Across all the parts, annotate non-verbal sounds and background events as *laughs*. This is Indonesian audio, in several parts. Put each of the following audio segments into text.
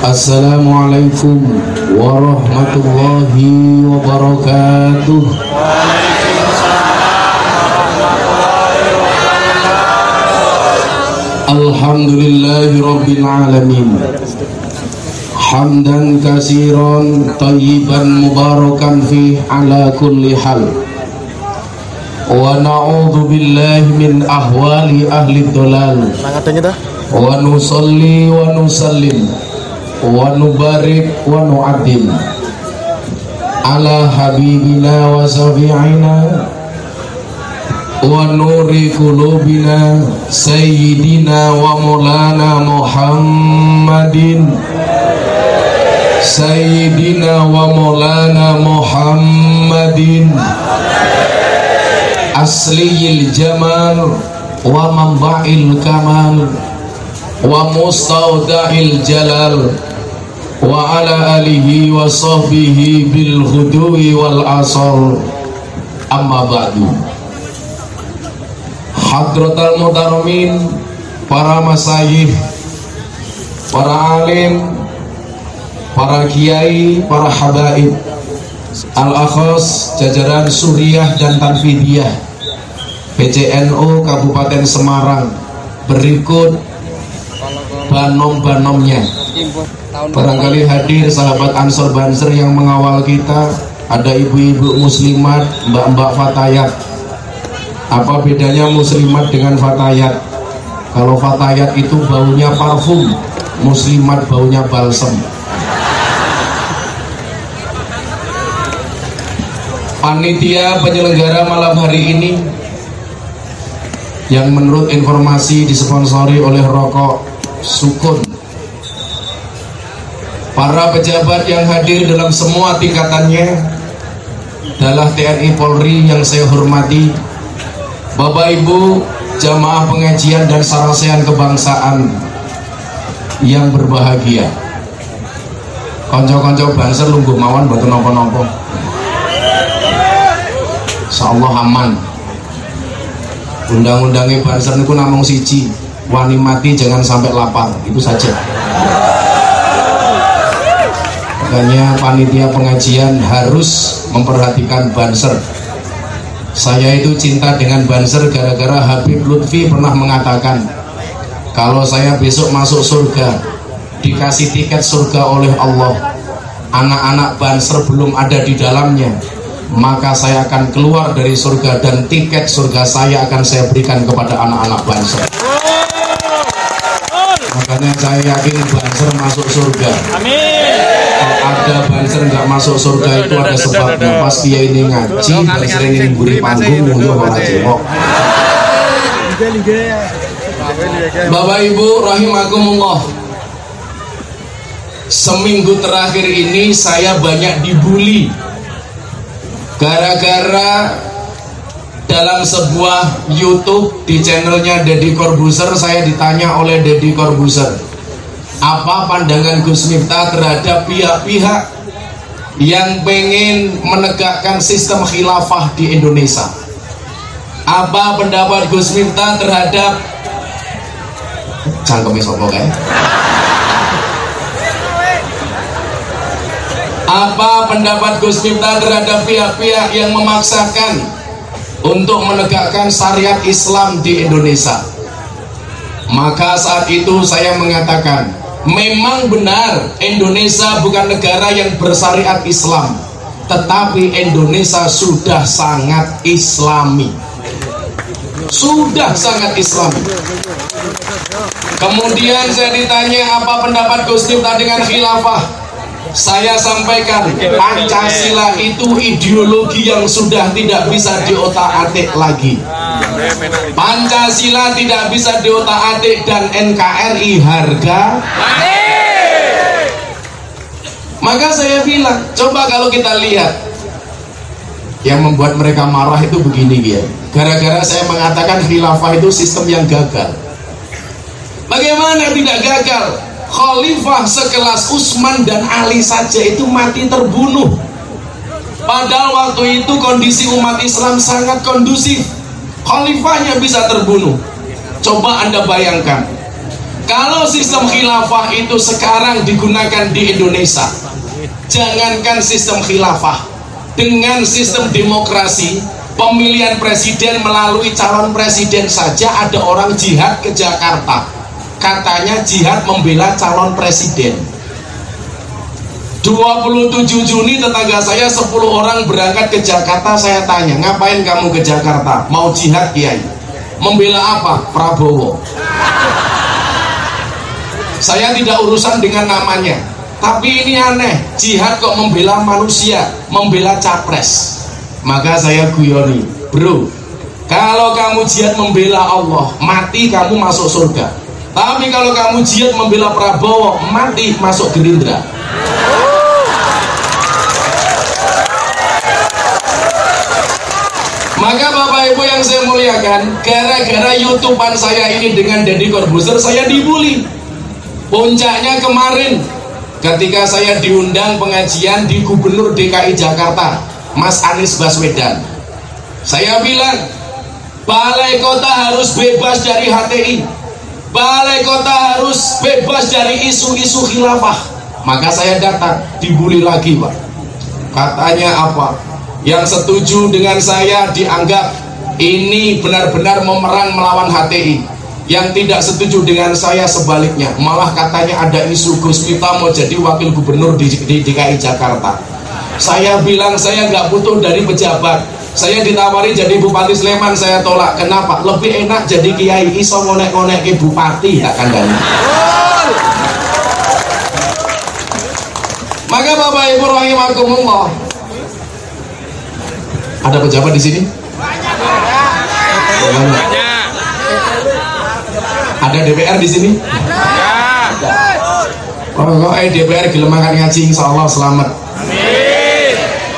Assalamualaikum warahmatullahi wabarakatuh. Alhamdulillahi Hamdan kasiron tayyiban mubarakan fi ala kulli hal. Wa na'udhu billahi min ahwali ahli dolal Wa nusalli wa nusallim. ونبارك ونعدل على حبيبنا وشفيعنا ونور قلوبنا سيدنا ومولانا محمد. سيدنا ومولانا محمد. أصلي الجمال ومنبع الكمال ومستودع الجلال. وعلى آله وصحبه بالغدو والعصر أما بعد Hadratal Mutaramin para masayih para alim para kiai para habaib al-akhos jajaran suriah dan tanfidiyah PCNU Kabupaten Semarang berikut banom-banomnya barangkali hadir sahabat Ansor Banser yang mengawal kita ada ibu-ibu muslimat mbak-mbak fatayat apa bedanya muslimat dengan fatayat? Kalau fatayat itu baunya parfum, muslimat baunya balsem. Panitia penyelenggara malam hari ini yang menurut informasi disponsori oleh rokok Sukun. Para pejabat yang hadir dalam semua tingkatannya adalah TNI Polri yang saya hormati, Bapak Ibu jamaah pengajian dan sarasean kebangsaan yang berbahagia. Konco-konco banser lungguh mawon buat nopo-nopo Insyaallah aman. Undang-undangnya banser itu namung siji. Wani mati jangan sampai lapar itu saja makanya panitia pengajian harus memperhatikan banser. Saya itu cinta dengan Banser gara-gara Habib Lutfi pernah mengatakan kalau saya besok masuk surga dikasih tiket surga oleh Allah. Anak-anak Banser belum ada di dalamnya. Maka saya akan keluar dari surga dan tiket surga saya akan saya berikan kepada anak-anak Banser. Makanya saya yakin Banser masuk surga. Amin ada banser nggak masuk surga itu ada sebabnya. Pas dia ini ngaji banser ini buri panggung mulu orang jengok. Bapak Ibu rahimakumullah. Seminggu terakhir ini saya banyak dibully. Gara-gara dalam sebuah YouTube di channelnya Deddy Corbuzier saya ditanya oleh Deddy Corbuzier apa pandangan Gus Miftah terhadap pihak-pihak yang pengen menegakkan sistem khilafah di Indonesia? Apa pendapat Gus Miftah terhadap cangkemnya sopo kayak apa pendapat Gus Miftah terhadap pihak-pihak yang memaksakan untuk menegakkan syariat Islam di Indonesia? Maka saat itu saya mengatakan Memang benar Indonesia bukan negara yang bersyariat Islam. Tetapi Indonesia sudah sangat islami. Sudah sangat islami. Kemudian saya ditanya apa pendapat Gus Miftah dengan khilafah? Saya sampaikan Pancasila itu ideologi yang sudah tidak bisa diotak-atik lagi Pancasila tidak bisa diotak-atik dan NKRI harga. Maka saya bilang coba kalau kita lihat yang membuat mereka marah itu begini ya gara-gara saya mengatakan khilafah itu sistem yang gagal. Bagaimana tidak gagal? Khalifah sekelas Utsman dan Ali saja itu mati terbunuh. Padahal waktu itu kondisi umat Islam sangat kondusif khalifahnya bisa terbunuh. Coba anda bayangkan. Kalau sistem khilafah itu sekarang digunakan di Indonesia jangankan sistem khilafah. Dengan sistem demokrasi pemilihan presiden melalui calon presiden saja ada orang jihad ke Jakarta. Katanya jihad membela calon presiden 27 Juni tetangga saya 10 orang berangkat ke Jakarta. Saya tanya ngapain kamu ke Jakarta? Mau jihad kiai? Membela apa? Prabowo. Saya tidak urusan dengan namanya. Tapi ini aneh jihad kok membela manusia membela capres. Maka saya guyoni bro kalau kamu jihad membela Allah mati kamu masuk surga. Tapi kalau kamu jihad membela Prabowo mati masuk Gerindra Maka Bapak Ibu yang saya muliakan, gara-gara YouTubean saya ini dengan Deddy Corbuzier saya dibully. Puncaknya kemarin ketika saya diundang pengajian di Gubernur DKI Jakarta, Mas Anies Baswedan. Saya bilang, Balai Kota harus bebas dari HTI. Balai Kota harus bebas dari isu-isu khilafah. Maka saya datang, dibully lagi, Pak. Katanya apa? Yang setuju dengan saya dianggap ini benar-benar memerang melawan HTI yang tidak setuju dengan saya sebaliknya malah katanya ada isu Gus Miftah mau jadi wakil gubernur di, di DKI Jakarta. Saya bilang saya nggak butuh dari pejabat. Saya ditawari jadi bupati Sleman saya tolak. Kenapa? Lebih enak jadi kiai. Iso ngonek-ngonek ke bupati tak kandani. Maka Bapak Ibu rahimakumullah ada pejabat di sini? Banyak. Ada DPR di sini? Kalau eh DPR gelemakan ngaji insya Allah selamat.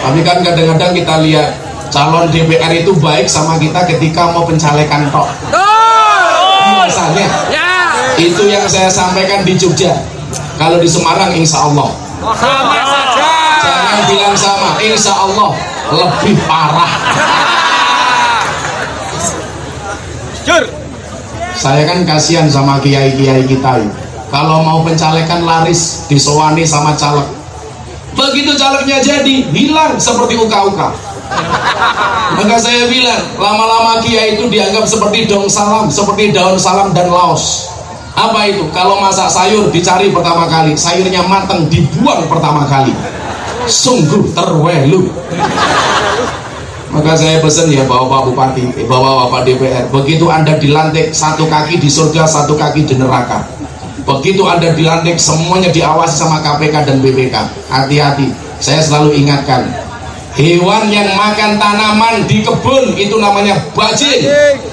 Tapi kan kadang-kadang kita lihat calon DPR itu baik sama kita ketika mau pencalekan tok. Biasanya itu yang saya sampaikan di Jogja. Kalau di Semarang insya Allah. Sama saja. Jangan bilang sama, insya Allah lebih parah. Jur. saya kan kasihan sama kiai-kiai kita kalau mau pencalekan laris disowani sama caleg. Begitu calegnya jadi hilang seperti uka-uka. Maka saya bilang lama-lama kiai itu dianggap seperti daun salam seperti daun salam dan laos. Apa itu? Kalau masak sayur dicari pertama kali sayurnya matang dibuang pertama kali sungguh terwelu. Maka saya pesan ya bawa Pak Bupati eh, bawa Bapak DPR. Begitu anda dilantik satu kaki di surga satu kaki di neraka. Begitu anda dilantik semuanya diawasi sama KPK dan BPK hati-hati saya selalu ingatkan hewan yang makan tanaman di kebun itu namanya bajing.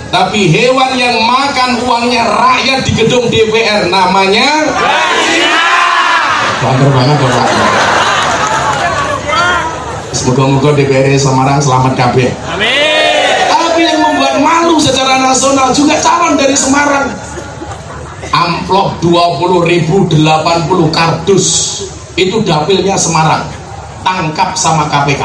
Tapi hewan yang makan uangnya rakyat di gedung DPR namanya bajing banget Bapak Semoga-moga DPR Semarang selamat kabeh. Amin. Tapi yang membuat malu secara nasional juga calon dari Semarang. Amplop 20.080 kardus itu dapilnya Semarang. Tangkap sama KPK.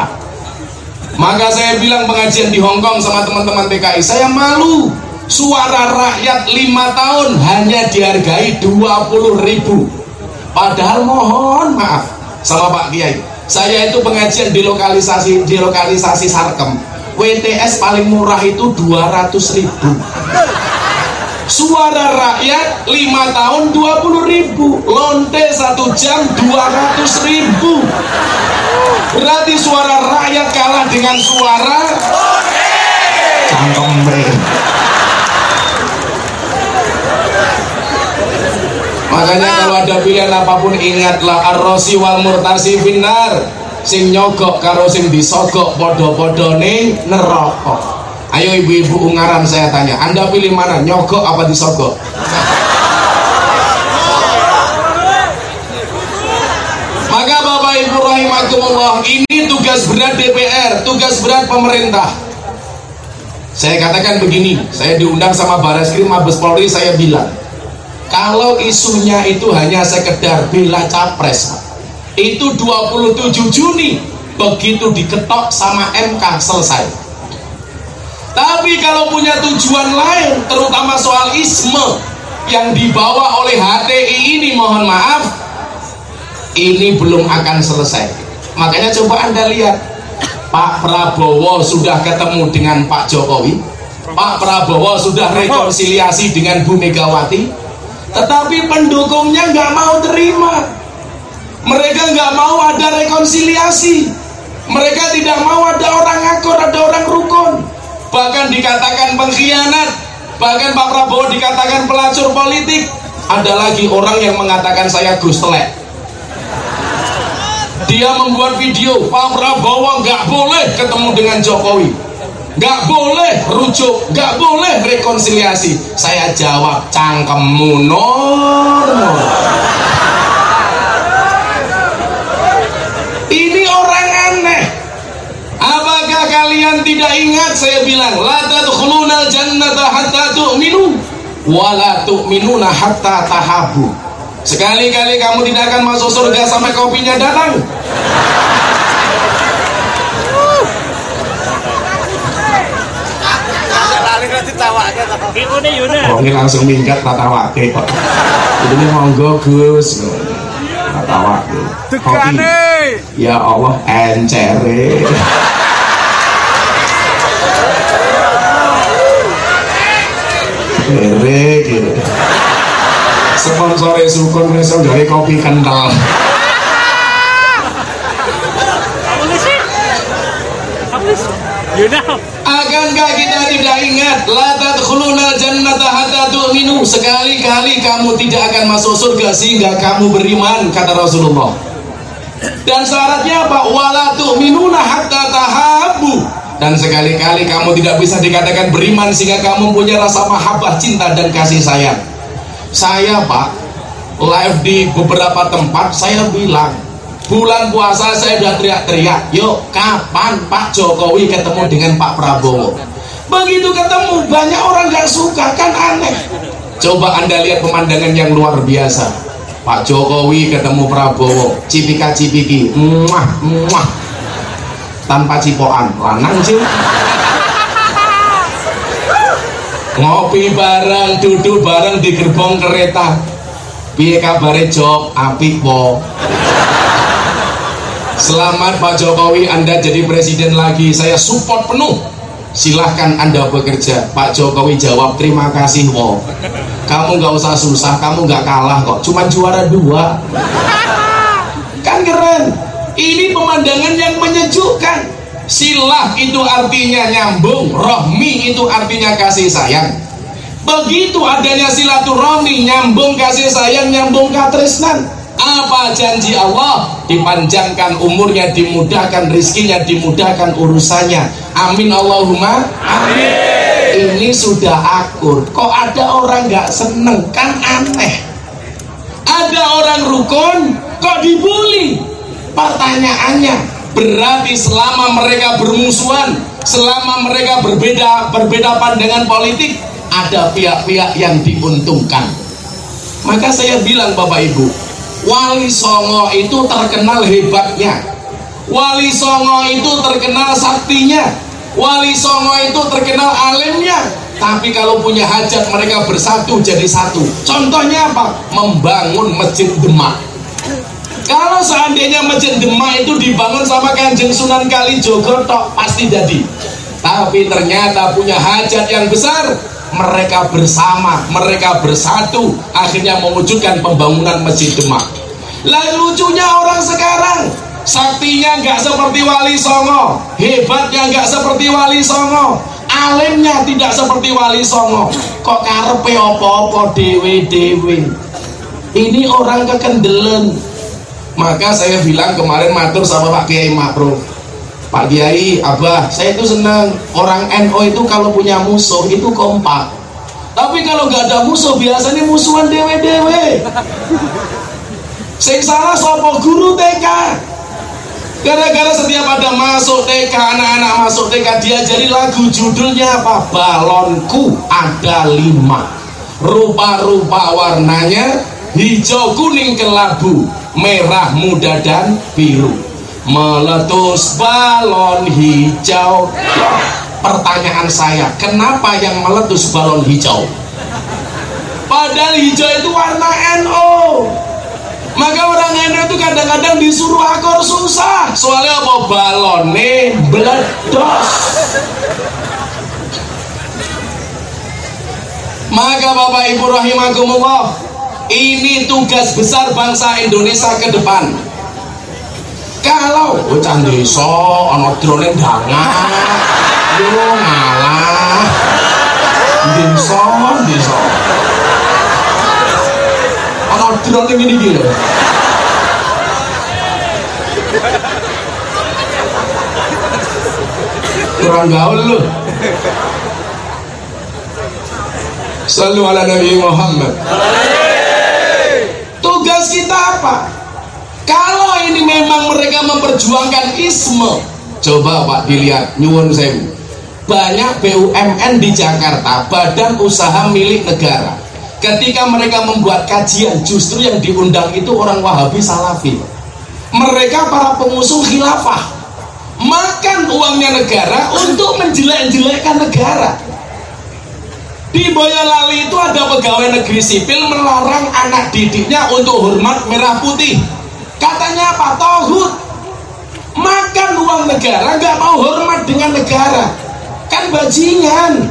Maka saya bilang pengajian di Hongkong sama teman-teman TKI, saya malu suara rakyat lima tahun hanya dihargai 20 ribu padahal mohon maaf sama Pak Kiai saya itu pengajian di lokalisasi di lokalisasi Sarkem WTS paling murah itu 200 ribu. Suara rakyat 5 tahun 20 ribu. Lonte satu jam 200 ribu. Berarti suara rakyat kalah dengan suara cangkong makanya kalau ada pilihan apa pun ingatlah ar-rosi wal murtasi finar sing nyogok karo sing disogok podo-podo nih nerokok ayo ibu-ibu ungaran saya tanya anda pilih mana nyogok apa disogok? Maka bapak ibu rahimakumullah ini tugas berat DPR tugas berat pemerintah. Saya katakan begini saya diundang sama Baris Krim Mabes Polri saya bilang kalau isunya itu hanya sekedar bela capres itu 27 Juni begitu diketok sama MK selesai. Tapi kalau punya tujuan lain terutama soal isme yang dibawa oleh HTI ini mohon maaf ini belum akan selesai. Makanya coba anda lihat Pak Prabowo sudah ketemu dengan Pak Jokowi Pak Prabowo sudah rekonsiliasi dengan Bu Megawati tetapi pendukungnya nggak mau terima. Mereka nggak mau ada rekonsiliasi. Mereka tidak mau ada orang akur ada orang rukun. Bahkan dikatakan pengkhianat. Bahkan Pak Prabowo dikatakan pelacur politik. Ada lagi orang yang mengatakan saya Gus dia membuat video Pak Prabowo nggak boleh ketemu dengan Jokowi nggak boleh rujuk nggak boleh rekonsiliasi. Saya jawab cangkemmu normal kalian tidak ingat? Saya bilang la tadkhulunal jannata hatta tu'minu wa la tu'minuna hatta tahabu. Sekali-kali kamu tidak akan masuk surga sampai kopinya datang Oh ini langsung minggat tatawake kok. Ini monggo Gus. Tatawake. Kopi. Ya Allah encere. kere gitu sponsor sukun besok dari kopi kental Akankah kita tidak ingat La tadkhuluna jannata hatta tu'minu. Sekali-kali kamu tidak akan masuk surga Sehingga kamu beriman Kata Rasulullah. Dan syaratnya apa? Wala tu'minuna hatta tahabu dan sekali-kali kamu tidak bisa dikatakan beriman sehingga kamu punya rasa mahabbah cinta dan kasih sayang. Saya pak live di beberapa tempat saya bilang bulan puasa saya sudah teriak-teriak yuk kapan Pak Jokowi ketemu dengan Pak Prabowo? Begitu ketemu banyak orang gak suka kan aneh. Coba anda lihat pemandangan yang luar biasa. Pak Jokowi ketemu Prabowo cipika-cipiki muah muah. Tanpa cipoan lanang sih ngopi bareng duduk bareng di gerbong kereta. Piye kabare Jok? Apik po Selamat Pak Jokowi Anda jadi presiden lagi. Saya support penuh. Silahkan Anda bekerja. Pak Jokowi jawab terima kasih wo. Kamu nggak usah susah kamu nggak kalah kok. Cuma juara dua. Kan keren. Ini pemandangan yang menyejukkan. Silah itu artinya nyambung, rohmi itu artinya kasih sayang. Begitu adanya silaturahmi, nyambung kasih sayang, nyambung katresnan. Apa janji Allah? Dipanjangkan umurnya, dimudahkan rizkinya, dimudahkan urusannya. Amin Allahumma. Amin. Ini sudah akur. Kok ada orang gak seneng? Kan aneh. Ada orang rukun, kok dibully? Pertanyaannya, berarti selama mereka bermusuhan, selama mereka berbeda berbeda pandangan politik, ada pihak-pihak yang diuntungkan. Maka saya bilang Bapak Ibu, Wali Songo itu terkenal hebatnya. Wali Songo itu terkenal saktinya. Wali Songo itu terkenal alimnya. Tapi kalau punya hajat mereka bersatu jadi satu. Contohnya apa? Membangun masjid Demak kalau seandainya Masjid Demak itu dibangun sama Kanjeng Sunan Kalijogo tok pasti jadi. Tapi ternyata punya hajat yang besar, mereka bersama, mereka bersatu, akhirnya mewujudkan pembangunan Masjid Demak. Lalu lucunya orang sekarang, saktinya nggak seperti Wali Songo, hebatnya nggak seperti Wali Songo, alimnya tidak seperti Wali Songo. Kok karepe opo-opo dewe-dewe. Ini orang kekendelen, maka saya bilang kemarin matur sama Pak Kiai Makro Pak Kiai, Abah, saya itu senang orang NO itu kalau punya musuh itu kompak. Tapi kalau gak ada musuh biasanya musuhan dewe-dewe. Sing salah sopo guru TK. Gara-gara setiap ada masuk TK, anak-anak masuk TK dia jadi lagu judulnya apa? Balonku ada lima. Rupa-rupa warnanya hijau kuning kelabu merah muda dan biru meletus balon hijau. Pertanyaan saya kenapa yang meletus balon hijau? Padahal hijau itu warna NO maka orang NO itu kadang-kadang disuruh akor susah. Soalnya apa? Balone beledos maka Bapak Ibu rahimakumullah ini tugas besar bangsa Indonesia ke depan kalau bocah desa ana drone dangan yo ngalah. Desa desa ana drone ngene iki lho. Kurang gaul lu Sallu ala Nabi Muhammad. Tugas kita apa? Kalau ini memang mereka memperjuangkan isme Coba Pak dilihat nyuwun sewu Banyak BUMN di Jakarta Badan usaha milik negara. Ketika mereka membuat kajian Justru yang diundang itu orang Wahabi Salafi. Mereka para pengusung khilafah. Makan uangnya negara untuk menjelek-jelekkan negara. Di Boyolali itu ada pegawai negeri sipil melarang anak didiknya untuk hormat merah putih. Katanya apa? Tohut. Makan uang negara, nggak mau hormat dengan negara. Kan bajingan.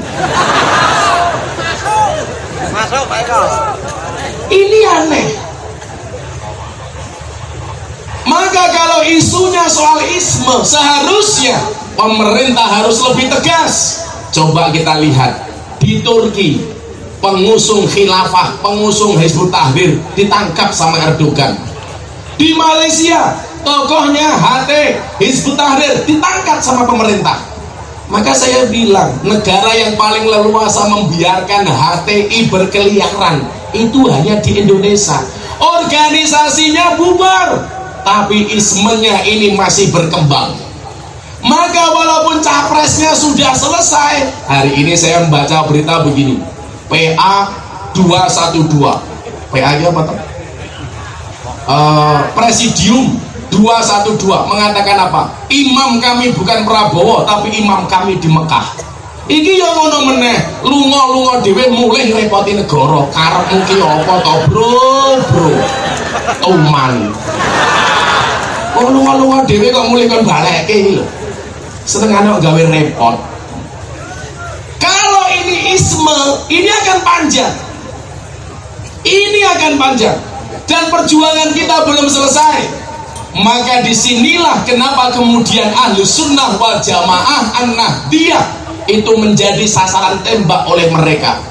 Masuk, Pak Eko. Ini aneh. Maka kalau isunya soal isme, seharusnya pemerintah harus lebih tegas. Coba kita lihat di Turki pengusung khilafah, pengusung Hizbut Tahrir ditangkap sama Erdogan. Di Malaysia tokohnya HT Hizbut Tahrir ditangkap sama pemerintah. Maka saya bilang negara yang paling leluasa membiarkan HTI berkeliaran itu hanya di Indonesia. Organisasinya bubar, tapi ismenya ini masih berkembang maka walaupun capresnya sudah selesai hari ini saya membaca berita begini PA 212 PA nya apa tuh? Uh, Presidium 212 mengatakan apa? Imam kami bukan Prabowo tapi imam kami di Mekah Iki yang ngono meneh, lunga-lunga dhewe mulai repoti negara. Karep ki apa to, Bro? Bro. Tuman. Oh lunga-lunga dhewe kok mulai kon balekke iki lho setengah gawe repot kalau ini isme ini akan panjang ini akan panjang dan perjuangan kita belum selesai. Maka di sinilah kenapa kemudian ahlu sunnah wal jamaah an dia itu menjadi sasaran tembak oleh mereka.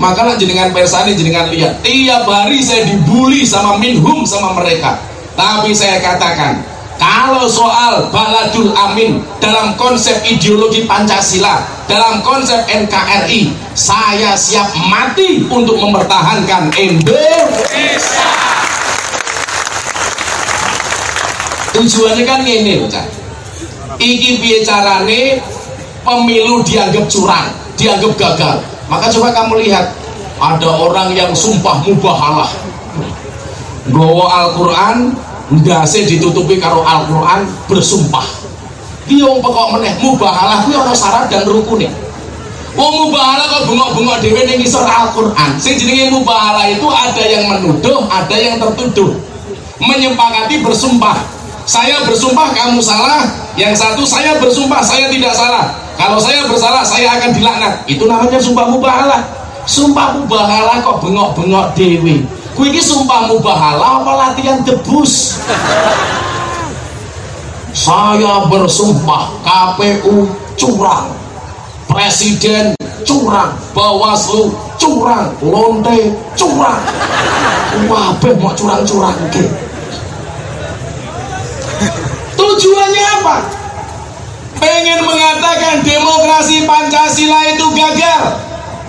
Maka jenengan persani jenengan lihat tiap hari saya dibully sama minhum sama mereka. Tapi saya katakan kalau soal baladul amin dalam konsep ideologi Pancasila, dalam konsep NKRI, saya siap mati untuk mempertahankan Indonesia. Tujuannya kan ini, Cak. Iki piye carane pemilu dianggap curang, dianggap gagal. Maka coba kamu lihat, ada orang yang sumpah mubahalah. Gowo Al-Quran ndase ditutupi karo Al-Qur'an bersumpah. Ki wong pekok meneh mubahalah kuwi ana syarat dan rukune. Wong mubahalah kok bengok-bengok dhewe ning ngisor Al-Qur'an. Sing jenenge mubahalah itu ada yang menuduh, ada yang tertuduh. Menyepakati bersumpah. Saya bersumpah kamu salah, yang satu saya bersumpah saya tidak salah. Kalau saya bersalah saya akan dilaknat. Itu namanya sumpah mubahalah. Sumpah mubahalah kok bengok-bengok dewi. Ku ini sumpah mubahala apa latihan debus? Saya bersumpah KPU curang, Presiden curang, Bawaslu curang, Lonte curang. Wabeh mau curang-curang ke. Tujuannya apa? Pengen mengatakan demokrasi Pancasila itu gagal.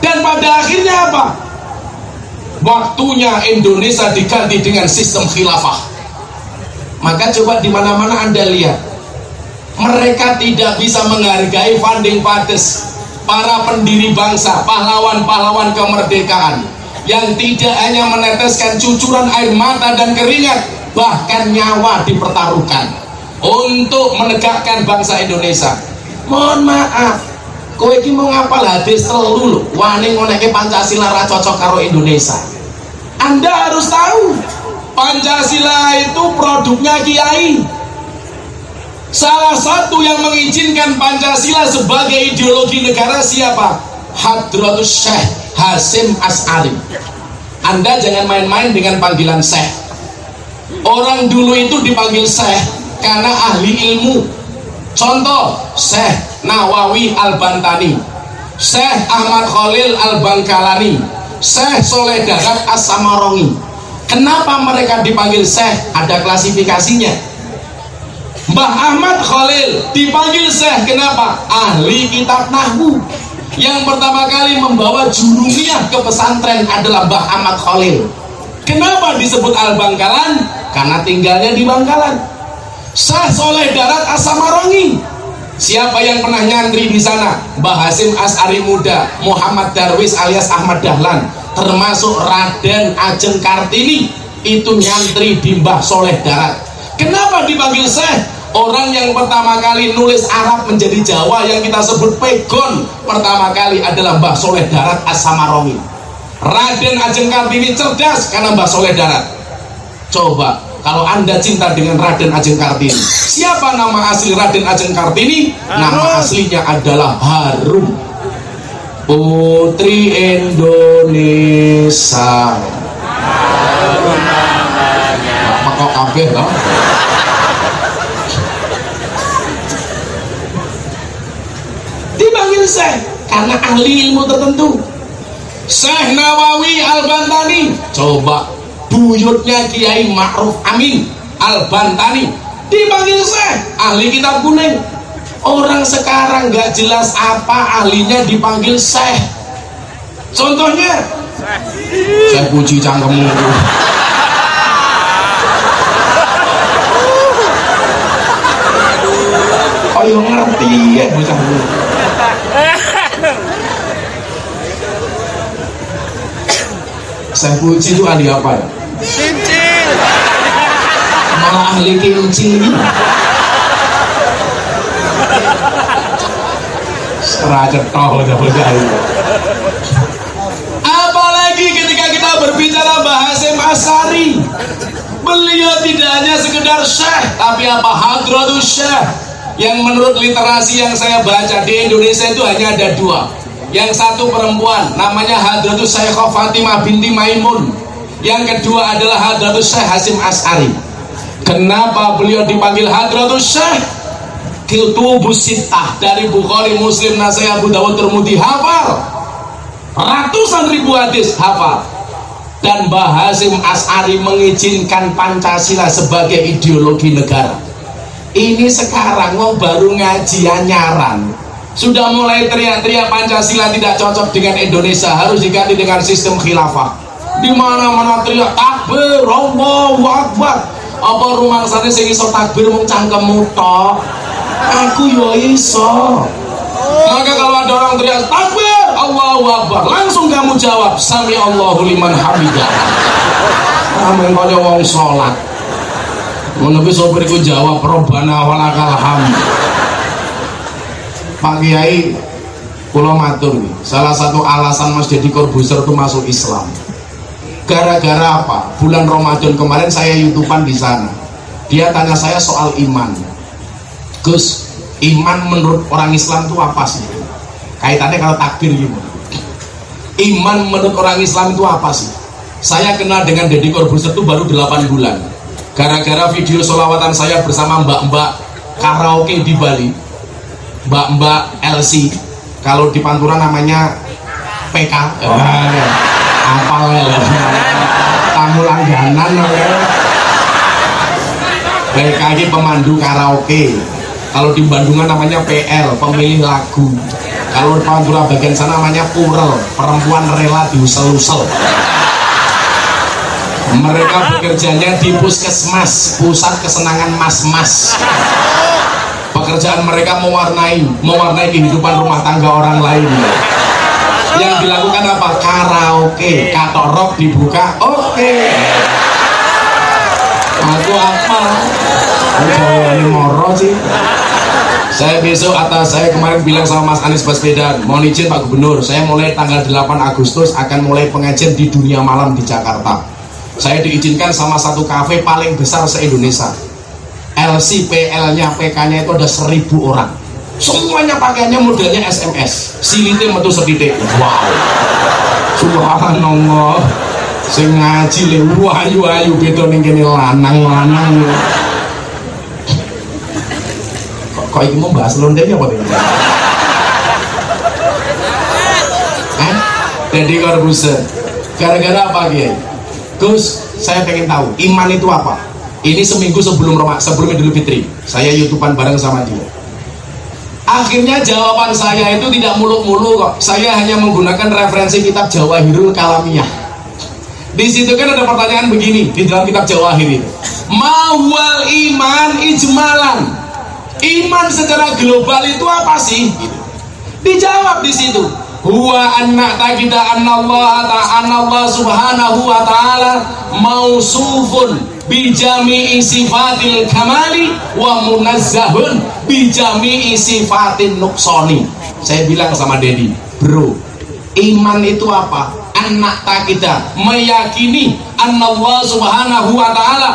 Dan pada akhirnya apa? Waktunya Indonesia diganti dengan sistem khilafah. Maka coba di mana-mana anda lihat. Mereka tidak bisa menghargai funding fathers para pendiri bangsa pahlawan-pahlawan kemerdekaan yang tidak hanya meneteskan cucuran air mata dan keringat bahkan nyawa dipertaruhkan untuk menegakkan bangsa Indonesia. Mohon maaf kowe iki mau ngapal hadis telu lho. Wani ngoneke Pancasila ra cocok karo Indonesia Anda harus tahu Pancasila itu produknya kiai Salah satu yang mengizinkan Pancasila sebagai ideologi negara siapa? Hadratus Syekh Hasim As'ari. Anda jangan main-main dengan panggilan Syekh. Orang dulu itu dipanggil Syekh karena ahli ilmu. Contoh, Syekh Nawawi Al-Bantani, Syekh Ahmad Khalil Al-Bangkalani, Syekh Soleh Darat As-Samarongi. Kenapa mereka dipanggil Syekh? Ada klasifikasinya Mbah Ahmad Khalil dipanggil Syekh kenapa? Ahli kitab Nahwu yang pertama kali membawa jurumiyah ke pesantren adalah Mbah Ahmad Khalil kenapa disebut Al-Bangkalan? karena tinggalnya di Bangkalan Syekh Soleh Darat Asamarongi siapa yang pernah nyantri di sana? Mbah Hasim As'ari Muda Muhammad Darwis alias Ahmad Dahlan termasuk Raden Ajeng Kartini itu nyantri di Mbah Soleh Darat Kenapa dipanggil Syekh? Orang yang pertama kali nulis Arab menjadi Jawa yang kita sebut pegon pertama kali adalah Mbah Soleh Darat As-Samarongi. Raden Ajeng Kartini cerdas karena Mbah Soleh Darat. Coba kalau anda cinta dengan Raden Ajeng Kartini, siapa nama asli Raden Ajeng Kartini? Nama aslinya adalah Harum. Putri Indonesia. Harum kok kabeh to dipanggil Syekh karena ahli ilmu tertentu Syekh Nawawi Al-Bantani coba buyutnya Kiai Ma'ruf Amin Al-Bantani. Dipanggil Syekh ahli kitab kuning. Orang sekarang gak jelas apa ahlinya dipanggil Syekh. Contohnya saya puji cangkemmu kaya ngerti ya bocah saya puji itu ahli apa ya? Kincil malah ahli kincil Seraja tahu bocah apalagi ketika kita berbicara bahasa Asari beliau tidak hanya sekedar syekh tapi apa? Hadratus syekh. Yang menurut literasi yang saya baca di Indonesia itu hanya ada dua. Yang satu perempuan namanya Hadratus Syekhah Fatimah binti Maimun yang kedua adalah Hadratus Syekh Hasim As'ari. Kenapa beliau dipanggil Hadratus Syekh? Kiltubus Sittah. Dari Bukhari Muslim Nasai Abu Dawud Termudi hafal. Ratusan ribu hadis hafal. Dan Mbah Hasim As'ari mengizinkan Pancasila sebagai ideologi negara. Ini sekarang mau baru ngajian nyaran sudah mulai teriak-teriak Pancasila tidak cocok dengan Indonesia. Harus diganti dengan sistem khilafah di mana-mana teriak takbir Allahu Akbar. Apa rumah sana sing iso takbir mung cangkemmu tok aku yo iso. Maka kalau ada orang teriak takbir Allahu Akbar langsung kamu jawab sami Allahu liman hamidah. Kamu kaya wong sholat. Menawi sopirku jawab Robbana walakal hamd. Pak Kiai Pulau matur. Salah satu alasan Mas Deddy Corbuzier itu masuk Islam. Gara-gara apa? Bulan Ramadan kemarin saya youtubean di sana. Dia tanya saya soal iman. Gus, iman menurut orang Islam itu apa sih? Kaitannya kalau takbir gitu. Iman menurut orang Islam itu apa sih? Saya kenal dengan Deddy Corbuzier itu baru 8 bulan gara-gara video solawatan saya bersama mbak-mbak karaoke di Bali mbak-mbak LC kalau di Pantura namanya PK oh, ya. Apa ya tamu langganan ya. Ini pemandu karaoke. Kalau di Bandungan namanya PL pemilih lagu. Kalau di Pantura bagian sana namanya Purel perempuan rela diusel-usel. Mereka bekerjanya di puskesmas pusat kesenangan mas-mas. Pekerjaan mereka mewarnai mewarnai kehidupan rumah tangga orang lain yang dilakukan apa? Karaoke. Katok rock dibuka. Oke. Okay. aku apa? Ini moro sih. Saya besok atas saya kemarin bilang sama Mas Anies Baswedan mohon izin Pak Gubernur saya mulai tanggal 8 Agustus akan mulai pengajian di dunia malam di Jakarta. Saya diizinkan sama satu kafe paling besar se-Indonesia. LCPL nya PK nya itu ada seribu orang semuanya pakaiannya modelnya SMS silite metu sedidik wow subhanallah sing ngaji le ayu ayu beda ning kene lanang-lanang kok kok iki mau bahas londe apa iki Hah? Jadi Corbuzier gara-gara apa Kiai? Gus, saya pengen tahu iman itu apa? Ini seminggu sebelum Roma, sebelum Idul Fitri. Saya youtubean bareng sama dia Akhirnya jawaban saya itu tidak muluk-muluk kok. Saya hanya menggunakan referensi kitab Jawahirul Kalamiyah. Di situ kan ada pertanyaan begini di dalam kitab Jawahir itu. Mawal iman ijmalan. Iman secara global itu apa sih? Dijawab di situ. Huwa anna takida anna Allah ta'ala Allah subhanahu wa ta'ala mausufun bijami'i sifatil kamali wa munazzahun. Bijami'i sifatin nuksoni. Saya bilang sama Dedi bro iman itu apa? Anak tak kita meyakini Allah subhanahu wa ta'ala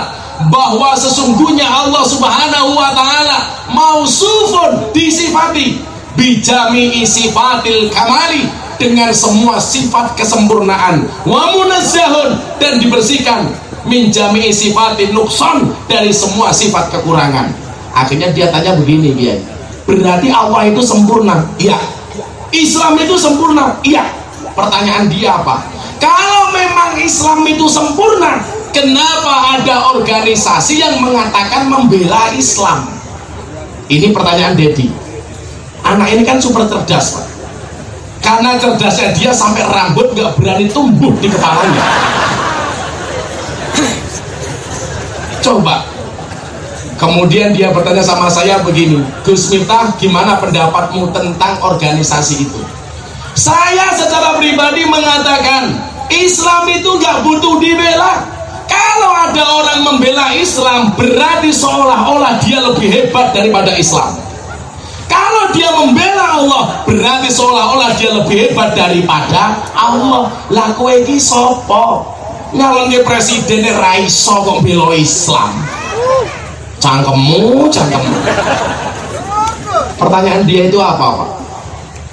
bahwa sesungguhnya Allah subhanahu wa ta'ala mausufun disifati. Bijami'i sifatil kamali dengan semua sifat kesempurnaan. Wa munazzahun dan dibersihkan minjami sifatin nukson dari semua sifat kekurangan. Akhirnya dia tanya begini dia berarti Allah itu sempurna? Iya. Islam itu sempurna? Iya. Pertanyaan dia apa? Kalau memang Islam itu sempurna kenapa ada organisasi yang mengatakan membela Islam? Ini pertanyaan Dedi. Anak ini kan super cerdas Pak. Karena cerdasnya dia sampai rambut gak berani tumbuh di kepalanya coba. Kemudian dia bertanya sama saya begini Gus Miftah gimana pendapatmu tentang organisasi itu? Saya secara pribadi mengatakan Islam itu gak butuh dibela. Kalau ada orang membela Islam berarti seolah-olah dia lebih hebat daripada Islam. Kalau dia membela Allah berarti seolah-olah dia lebih hebat daripada Allah. Lah kowe iki sapa nyalonke presiden raiso kok bela Islam. Cangkemmu cangkemmu. Pertanyaan dia itu apa Pak?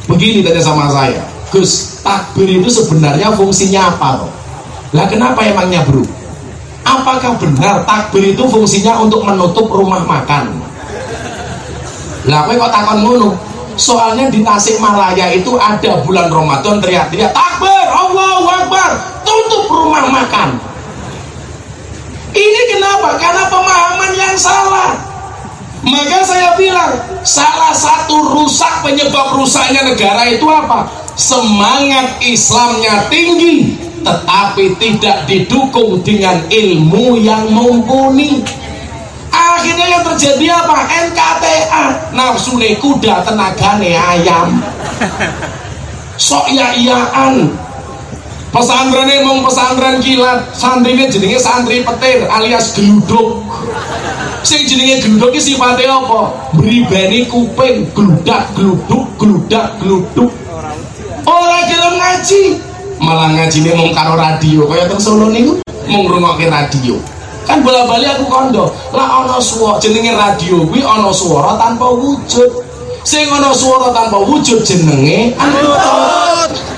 Begini tanya sama saya. Gus takbir itu sebenarnya fungsinya apa toh lah kenapa emangnya bro? Apakah benar takbir itu fungsinya untuk menutup rumah makan? Lah kok takon ngono? Soalnya di Tasikmalaya itu ada bulan Ramadan teriak-teriak takbir! Allahu Akbar tutup rumah makan. Ini kenapa? karena pemahaman yang salah. Maka saya bilang salah satu rusak penyebab rusaknya negara itu apa? semangat Islamnya tinggi tetapi tidak didukung dengan ilmu yang mumpuni. Akhirnya yang terjadi apa? NKTA nafsu kuda tenagane ayam. Sok ya iyaan pesantren mau pesantren kilat. Santrinya jenenge santri petir alias geluduk. Sing jenenge geluduk ini sifatnya apa? Beribani kuping geludak geluduk geludak geluduk orang gelem ngaji. Malah ngaji ini mau karo radio. Kaya teng Solo niku ngrungokke radio. Kan bola balik aku kondo lah ono suara jenenge radio kuwi ono suara tanpa wujud. Sing ono suara tanpa wujud jenenge antut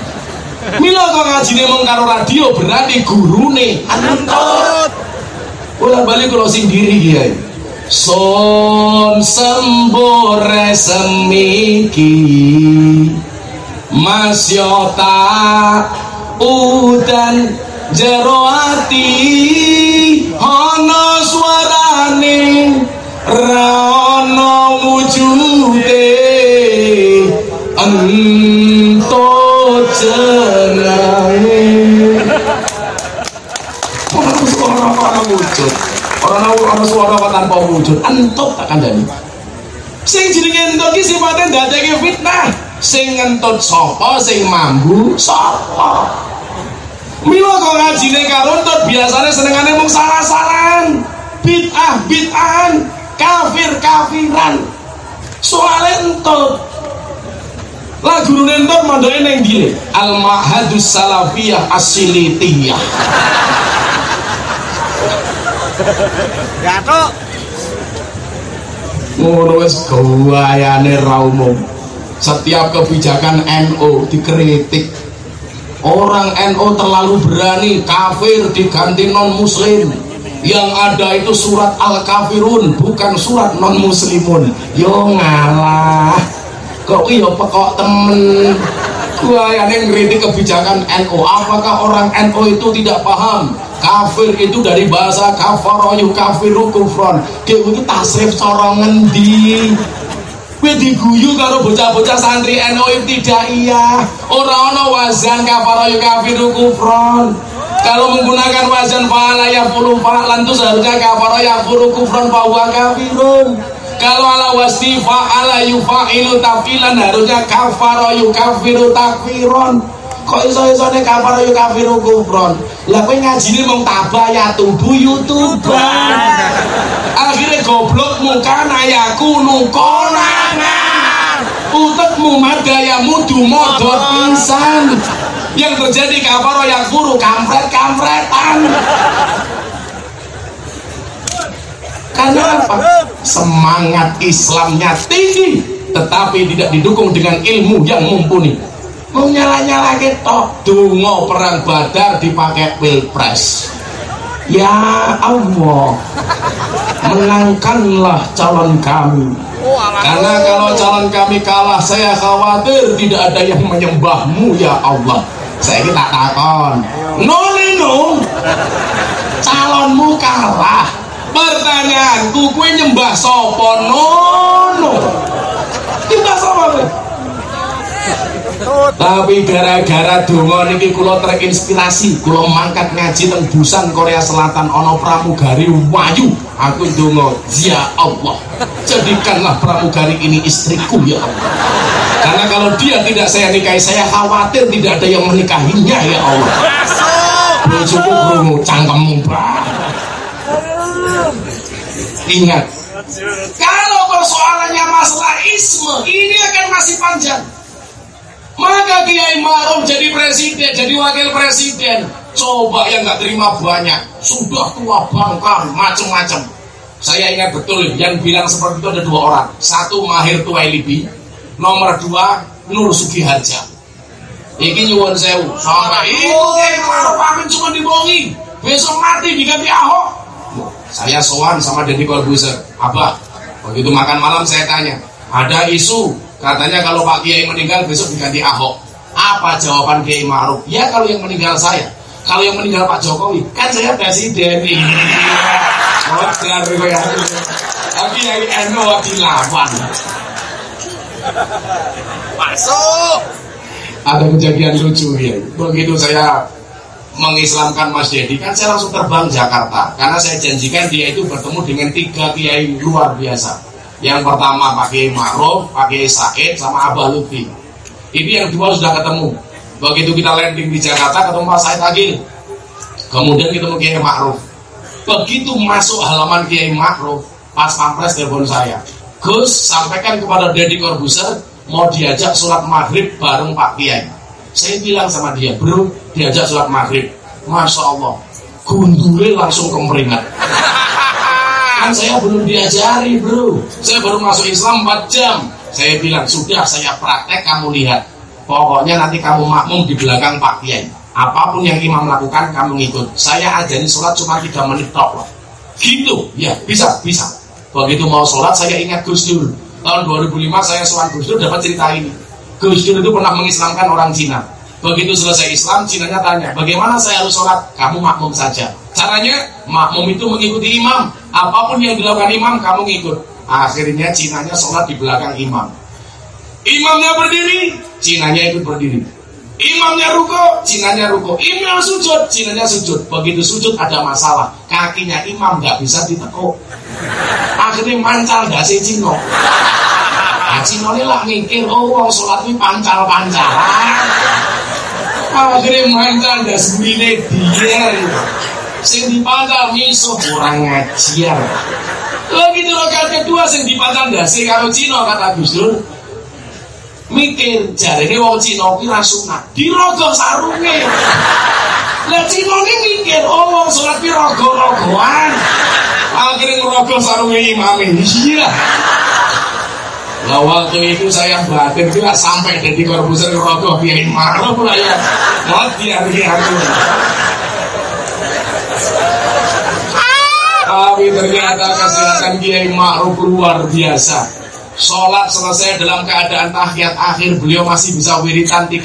mila kok ngajine mung karo radio berarti gurune antut bola balik kalau sendiri kiai. Son sembore semiki. Masyota udan jero ati. Ana suarane ra ana wujude ana suara tanpa wujud entut tak kandhani. Sing jenenge entut ki sifate ndadekke fitnah. Sing ngentut sapa? Sing mambu sapa? Mila kok ngajine karuntut biasanya senengane mung salah-salahan. Bid'ah bid'ahan, kafir kafiran. soalnya entut lagu nentor mandoe neng dile al mahadus salafiyah asilitiyah Gatok. ngono wis gawayane ra umum. Setiap kebijakan NO dikritik. Orang NO terlalu berani kafir diganti non muslim yang ada itu surat al kafirun bukan surat non muslimun yo ngalah. Kok iya pekok temen? Gua yang kebijakan NO apakah orang NO itu tidak paham kafir itu dari bahasa kafaro yukafiru kufron dia itu tasrif corong ngendi Kowe diguyu karo bocah-bocah santri NU tidak iya. Ora ana wazan kafara yukafiru kufron. Kalau menggunakan wazan fa'ala yafulu fa'lan itu seharusnya kafara yafuru kufron fa kafirun. Kalau ala wasni fa'ala yufa'ilu tafilan harusnya kafara yukafiru takfiron kok iso-isone kafara yo kafiru kufron lah kowe ngajine mung tabayatu buyutuban akhirnya goblok muka nayaku nukonangan utekmu madayamu dumodot pisan yang terjadi kafara yang guru kampret-kampretan. Karena apa? semangat Islamnya tinggi tetapi tidak didukung dengan ilmu yang mumpuni mau nyala-nyala ketok dungo perang badar dipakai pilpres. Ya Allah menangkanlah calon kami. Karena kalau calon kami kalah saya khawatir tidak ada yang menyembahmu ya Allah. Saya kita takon. No no calonmu kalah. Pertanyaanku kue nyembah sopo no no. Nyembah sopo tapi gara-gara donga niki kula terinspirasi kula mangkat ngaji teng Busan Korea Selatan ana pramugari wayu. Aku donga ya Allah jadikanlah pramugari ini istriku ya Allah. Karena kalau dia tidak saya nikahi saya khawatir tidak ada yang menikahinya ya Allah. Bojoku krungu cangkemmu ingat kalau persoalannya masalah isme ini akan masih panjang maka Kiai Ma'ruf jadi presiden, jadi wakil presiden. Coba yang nggak terima banyak, sudah tua bangka, macam-macam. Saya ingat betul yang bilang seperti itu ada dua orang. Satu Mahir Tuwailibi, nomor dua Nur Sugiharja. Iki nyuwun sewu, sampai itu Kiai Ma'ruf amin cuma dibohongi. Besok mati diganti Ahok. Saya sowan sama Deddy Corbuzier. Abah, begitu makan malam saya tanya, ada isu Katanya kalau Pak Kiai meninggal besok diganti Ahok. Apa jawaban Kiai Ma'ruf? Ya kalau yang meninggal saya. Kalau yang meninggal Pak Jokowi, kan saya presiden. Tapi yang NU dilawan. Masuk. Ada kejadian lucu ya. Begitu saya mengislamkan Mas Dedi kan saya langsung terbang Jakarta karena saya janjikan dia itu bertemu dengan tiga kiai luar biasa yang pertama pakai Ma'ruf, pakai Said, sama Abah Lutfi. Ini yang dua sudah ketemu. Begitu kita landing di Jakarta, ketemu Pak Said Agil. Kemudian ketemu Kiai Ma'ruf. Begitu masuk halaman Kiai Ma'ruf, pas pampres telepon saya. Gus, sampaikan kepada Deddy Corbuzier, mau diajak sholat maghrib bareng Pak Kiai. Saya bilang sama dia, bro, diajak sholat maghrib. Masya Allah, gundule langsung kemeringat kan saya belum diajari bro. Saya baru masuk Islam 4 jam. Saya bilang sudah saya praktek kamu lihat. Pokoknya nanti kamu makmum di belakang Pak Kiai. Apa pun yang imam lakukan kamu ngikut. Saya ajari sholat cuma 3 menit tok. Gitu. Ya bisa bisa. Begitu mau sholat saya ingat Gus Dur. Tahun 2005 saya soal Gus Dur dapat cerita ini. Gus Dur itu pernah mengislamkan orang Cina begitu selesai Islam Cina tanya bagaimana saya harus sholat? Kamu makmum saja. Caranya makmum itu mengikuti imam. Apa pun yang dilakukan imam kamu ngikut. Akhirnya cinanya sholat di belakang imam. Imamnya berdiri cinanya ikut berdiri. Imamnya ruko cinanya ruko. Imam sujud cinanya sujud. Begitu sujud ada masalah. Kakinya imam nggak bisa ditekuk. Akhirnya mancal gak sih cino? Nah cino ini lah mikir oh wong sholat ini pancal-pancalan akhirnya mancal gak sembilan dia sing dipangkal miso kurang ngajar lo gitu loh kata kedua sing dipandang dasi kalau Cina kata Gus Dur mikir jari ini wong Cina ki ra sunat dirogo sarunge lah Cina ini mikir oh wong sunat ki rogo-rogoan akhirnya ngerogo sarunge imam iya lah waktu itu saya batin juga sampai jadi korbuser ngerogo biarin marah pula ya. Mati hari-hari tapi ternyata kesehatan Kiai Ma'ruf luar biasa. Sholat selesai dalam keadaan tahiyat akhir Beliau masih bisa wiritan 30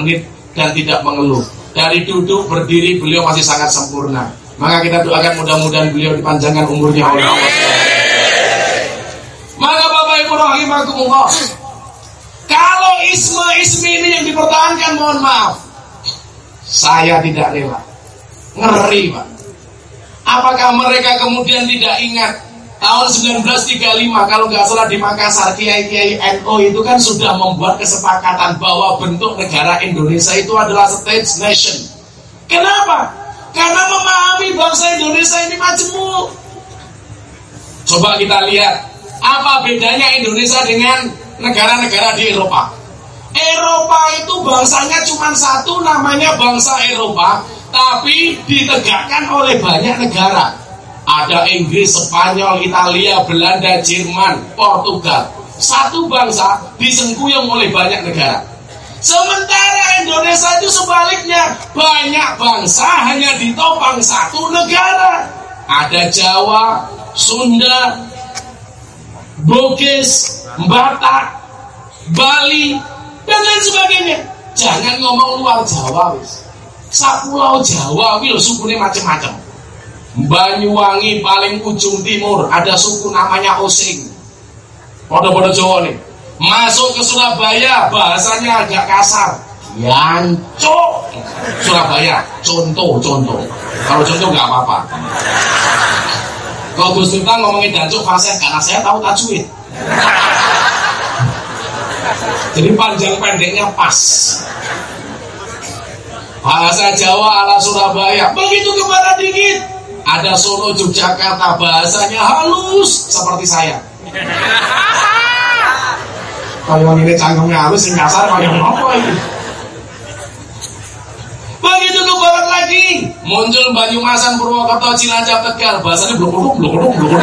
menit dan tidak mengeluh. Dari duduk berdiri beliau masih sangat sempurna. Maka kita doakan mudah-mudahan beliau dipanjangkan umurnya oleh Allah Rahimahkumullah Kalau isme-isme ini yang dipertahankan mohon maaf Saya tidak rela Ngeri Pak Apakah mereka kemudian tidak ingat tahun 1935 kalau nggak salah di Makassar Kiai-Kiai NO itu kan sudah membuat kesepakatan bahwa bentuk negara Indonesia itu adalah state nation. Kenapa? Karena memahami bangsa Indonesia ini majemuk. Coba kita lihat apa bedanya Indonesia dengan negara-negara di Eropa. Eropa itu bangsanya cuma satu namanya bangsa Eropa tapi ditegakkan oleh banyak negara. Ada Inggris, Spanyol, Italia, Belanda, Jerman, Portugal. Satu bangsa disengkuyung oleh banyak negara. Sementara Indonesia itu sebaliknya banyak bangsa hanya ditopang satu negara. Ada Jawa, Sunda, Bugis, Batak, Bali, dan lain sebagainya. Jangan ngomong luar Jawa, wis Sapulau Jawa suku sukune macam-macam. Banyuwangi paling ujung timur ada suku namanya Osing. Pada-pada Jawa nih. Masuk ke Surabaya bahasanya agak kasar. Yanco Surabaya contoh contoh kalau contoh nggak apa-apa kalau Gus Sultan ngomongin dancuk fase karena saya tahu tajwid jadi panjang pendeknya pas Bahasa Jawa ala Surabaya. Begitu ke barat dikit. Ada Solo Yogyakarta bahasanya halus seperti saya. Kalau ini cangkemnya halus, yang kasar yang apa? Begitu ke barat lagi, muncul Banyumasan, Purwokerto, Cilacap, Tegal, bahasanya belum belum belum belum belum.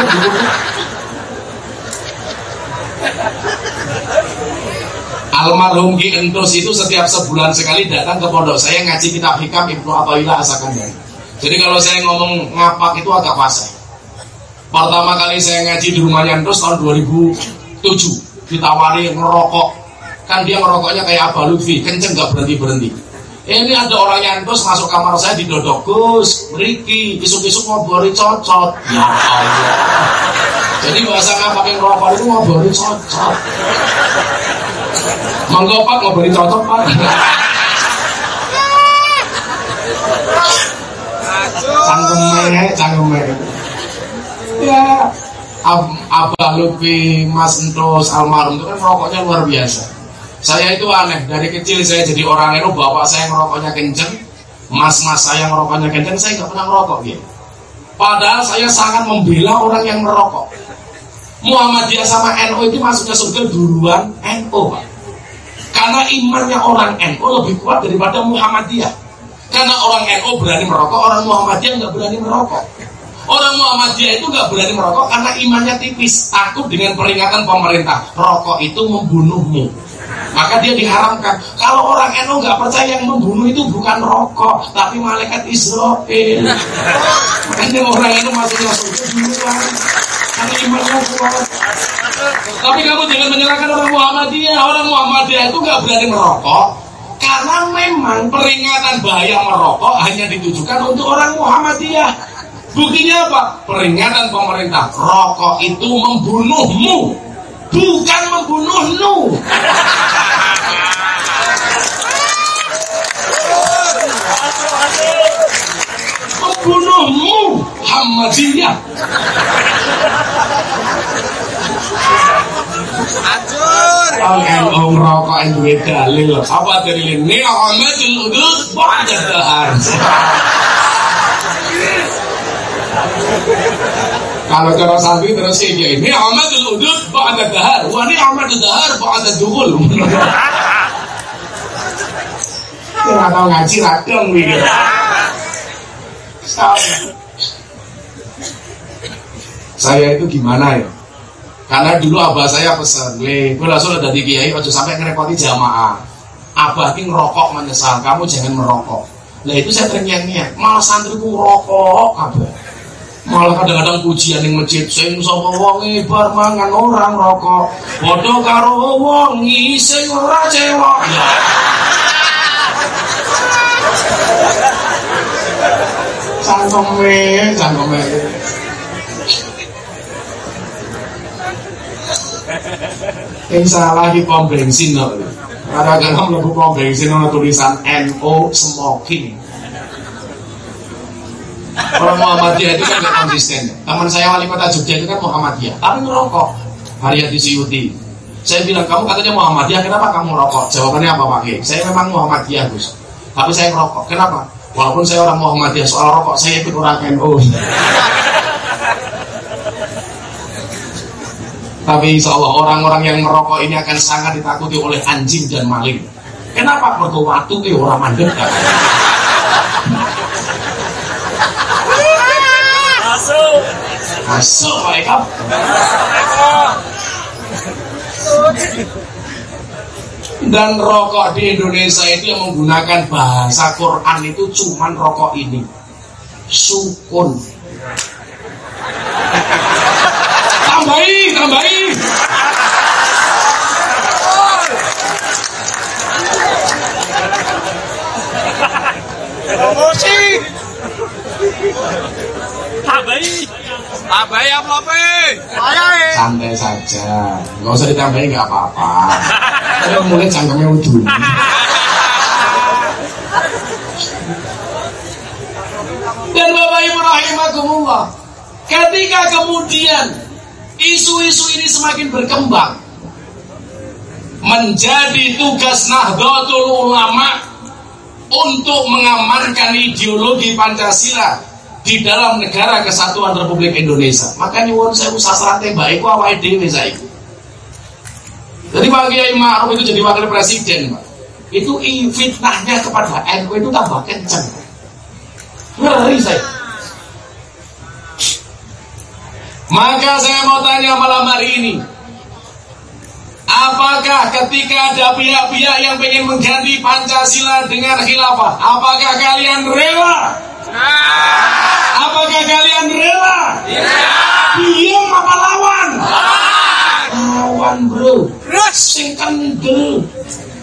Almarhum Ki Entus itu setiap sebulan sekali datang ke pondok saya ngaji kitab hikam Ibnu Athaillah Asakandari. Jadi kalau saya ngomong ngapak itu agak fase. Pertama kali saya ngaji di rumahnya Entus tahun 2007 ditawari ngerokok. Kan dia ngerokoknya kayak Abah Lutfi, kenceng gak berhenti-berhenti. Ini ada orang yang terus masuk kamar saya di dodok Gus, Riki, isuk-isuk ngobori cocot. Ya Allah. Jadi bahasa ngapak yang ngerokok itu ngobori cocot. Monggo Pak mau beri cocok Pak. cangkeme, cangkeme. Ya, Ab Abah Lutfi, Mas Entos, almarhum itu kan rokoknya luar biasa. Saya itu aneh, dari kecil saya jadi orang itu bapak saya ngerokoknya kenceng, mas-mas saya ngerokoknya kenceng, saya nggak pernah ngerokok gitu. Padahal saya sangat membela orang yang merokok. Muhammadiyah sama NU itu masuknya surga duluan NU Pak. Karena imannya orang NU lebih kuat daripada Muhammadiyah. Karena orang NU berani merokok, orang Muhammadiyah nggak berani merokok. Orang Muhammadiyah itu nggak berani merokok karena imannya tipis, takut dengan peringatan pemerintah. Rokok itu membunuhmu. Maka dia diharamkan. Kalau orang NU nggak percaya yang membunuh itu bukan rokok, tapi malaikat Israel. Makanya orang NU masuknya surga duluan. Karena imannya kuat. Tapi kamu jangan menyerahkan orang Muhammadiyah. Orang Muhammadiyah itu nggak berani merokok. Karena memang peringatan bahaya merokok hanya ditujukan untuk orang Muhammadiyah. Buktinya apa? Peringatan pemerintah. Rokok itu membunuhmu. Bukan membunuhmu. membunuhmu Muhammadiyah. Acur. Kalau ngerokok yang duwe dalil. Apa dalilnya? Ni'matul udud ba'da dahar. Kalau cara sapi terus ini ini amat udud ada dahar. Wah ini amat dahar ada dukul. Tidak *laughs* tahu ngaji radang gitu. Saya itu gimana ya? Karena dulu abah saya pesan, le, gue langsung udah di kiai, ojo sampai ngerepoti jamaah. Abah ini ngerokok menyesal, kamu jangan merokok. Nah itu saya terngiang-ngiang, malah santriku rokok kabeh. Malah kadang-kadang pujian yang masjid sing sapa wong bar mangan orang rokok. Padha karo wong sing ora cewek. Cangkeme, cangkeme. Yang salah di pom bensin. Kadang-kadang mlebu pom bensin ada tulisan NO smoking. Orang Muhammadiyah itu kan konsisten. Teman saya wali kota Jogja itu kan Muhammadiyah, tapi ngerokok. Haryati Suyuti. Saya bilang, kamu katanya Muhammadiyah, kenapa kamu rokok? Jawabannya apa Pak Saya memang Muhammadiyah, Gus. Tapi saya ngerokok. Kenapa? Walaupun saya orang Muhammadiyah, soal rokok saya ikut orang NU. Tapi insya Allah orang-orang yang merokok ini akan sangat ditakuti oleh anjing dan maling. Kenapa? Mergo watu ke orang mandek kan? Masuk. Dan rokok di Indonesia itu yang menggunakan bahasa Quran itu cuman rokok ini. Sukun. Tambahi, tambahi. Promosi. Tambahi. Apa? Santai saja. Gak usah ditambahin nggak apa-apa. *laughs* Tapi mulai cangkemnya udun. Dan Bapak Ibu rahimakumullah, ketika kemudian isu-isu ini semakin berkembang, menjadi tugas Nahdlatul Ulama untuk mengamankan ideologi Pancasila di dalam negara kesatuan Republik Indonesia. Maka nyuwun saya usah serate baik awake dhewe saiki. Jadi Pak Kiai Ma'ruf itu jadi wakil presiden, Pak. Itu fitnahnya kepada NU itu tambah kencang. Ngeri saya. Maka saya mau tanya malam hari ini, Apakah ketika ada pihak-pihak yang ingin mengganti Pancasila dengan khilafah, apakah kalian rela? Apakah kalian rela? Diam apa lawan? Lawan bro. Sing kendel.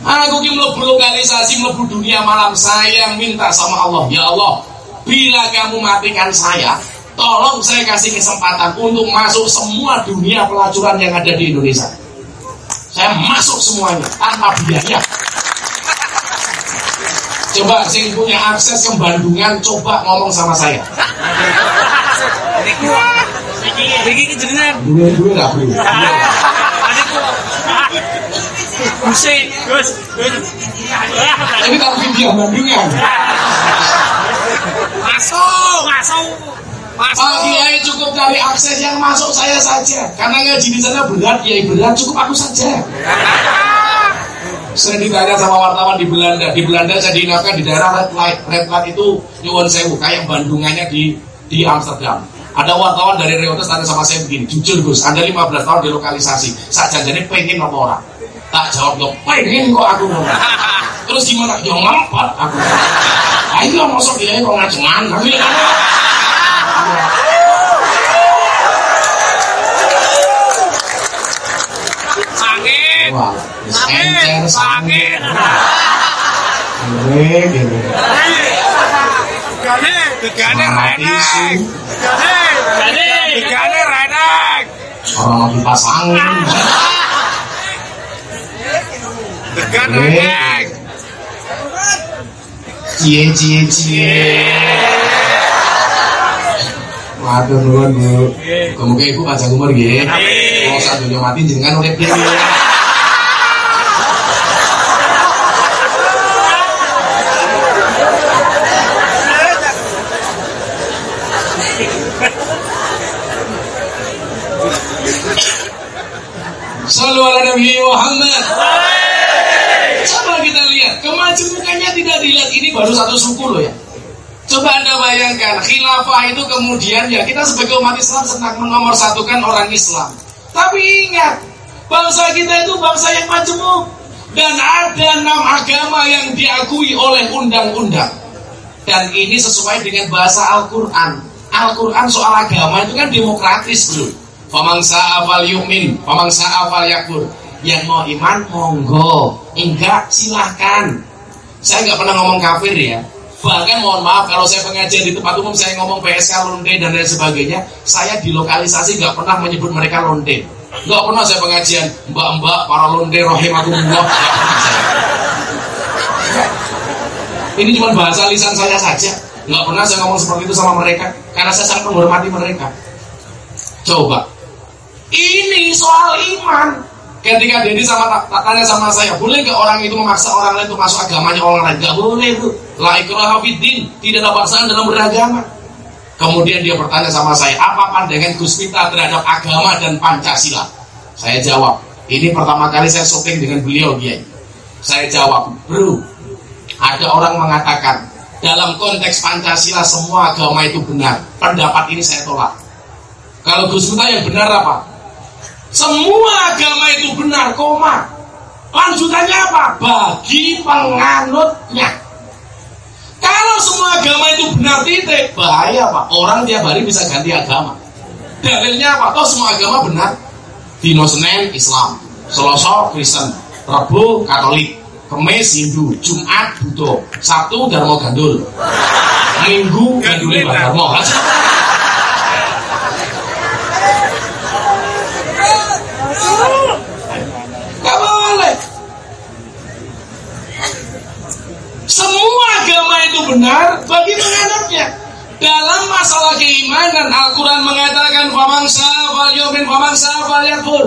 Aku ki mlebu lokalisasi mlebu dunia malam saya minta sama Allah, ya Allah, bila kamu matikan saya, tolong saya kasih kesempatan untuk masuk semua dunia pelacuran yang ada di Indonesia. Saya masuk semuanya tanpa biaya. Coba sing punya akses ke Bandungan coba ngomong sama saya. Iki jenengan. Dua-dua enggak bro. Gusi, Gus. Ini tak video Bandungan. Masuk, masuk. Pak Masuk. Kiai cukup cari akses yang masuk saya saja. Karena ngaji di sana berat, Kiai berat, cukup aku saja. Saya ditanya sama wartawan di Belanda. Di Belanda saya diinapkan di daerah red light. Red light itu nyuwun sewu, kayak Bandungannya di di Amsterdam. Ada wartawan dari Reuters tanya sama saya begini, jujur Gus, Anda 15 tahun di lokalisasi, saja jadi pengen apa orang? Tak jawab, yo pengen kok aku. Terus gimana? Yo ngempet aku. Ayo masuk dia kok ngajengan. Tapi Wah, encer Angin. Angin. Gane. Orang. Gane renek. Cie, cie, cie. Waduh nuwun Bu. Muga-muga ibu panjang umur nggih. Sak dunya mati jenengan urip piye? Sallu ala Nabi Muhammad. Coba kita lihat, kemajemukannya tidak dilihat. Ini baru satu suku loh ya. Coba Anda bayangkan, khilafah itu kemudian ya kita sebagai umat Islam senang menomorsatukan orang Islam. Tapi ingat, bangsa kita itu bangsa yang majemuk. Dan ada enam agama yang diakui oleh undang-undang. Dan ini sesuai dengan bahasa Al-Quran. Al-Quran soal agama itu kan demokratis bro. Famang sa'afal yu'min, famang sa'afal yakfur. Yang mau iman, monggo. Enggak, silahkan. Saya nggak pernah ngomong kafir ya. Bahkan mohon maaf kalau saya pengajian di tempat umum saya ngomong PSK londe dan lain sebagainya, saya di lokalisasi nggak pernah menyebut mereka londe. Nggak pernah saya pengajian mbak-mbak para londe rohimakumullah. Ini cuma bahasa lisan saya saja. Nggak pernah saya ngomong seperti itu sama mereka karena saya sangat menghormati mereka. Coba. Ini soal iman. Ketika Dedi sama tanya sama saya, boleh nggak orang itu memaksa orang lain untuk masuk agamanya orang lain? Gak boleh bu. La ikraha fiddin, tidak ada paksaan dalam beragama. Kemudian dia bertanya sama saya, apa pandangan Gus Miftah terhadap agama dan Pancasila? Saya jawab, ini pertama kali saya syuting dengan beliau dia. Saya jawab, bro, ada orang mengatakan dalam konteks Pancasila semua agama itu benar. Pendapat ini saya tolak. Kalau Gus Miftah yang benar apa? Semua agama itu benar, koma. Lanjutannya apa? Bagi penganutnya. Kalau semua agama itu benar titik, bahaya pak. Orang tiap hari bisa ganti agama. Dalilnya apa? Toh semua agama benar. Dino Senin Islam, Selasa Kristen, Rabu Katolik, Kemis Hindu, Jumat Buddha, Sabtu Dharma Gandul, Minggu Gandul Dharma. Semua agama itu benar bagi penganutnya. Dalam masalah keimanan Al-Quran mengatakan famang sa'afal yumin famang sa'afal yakul.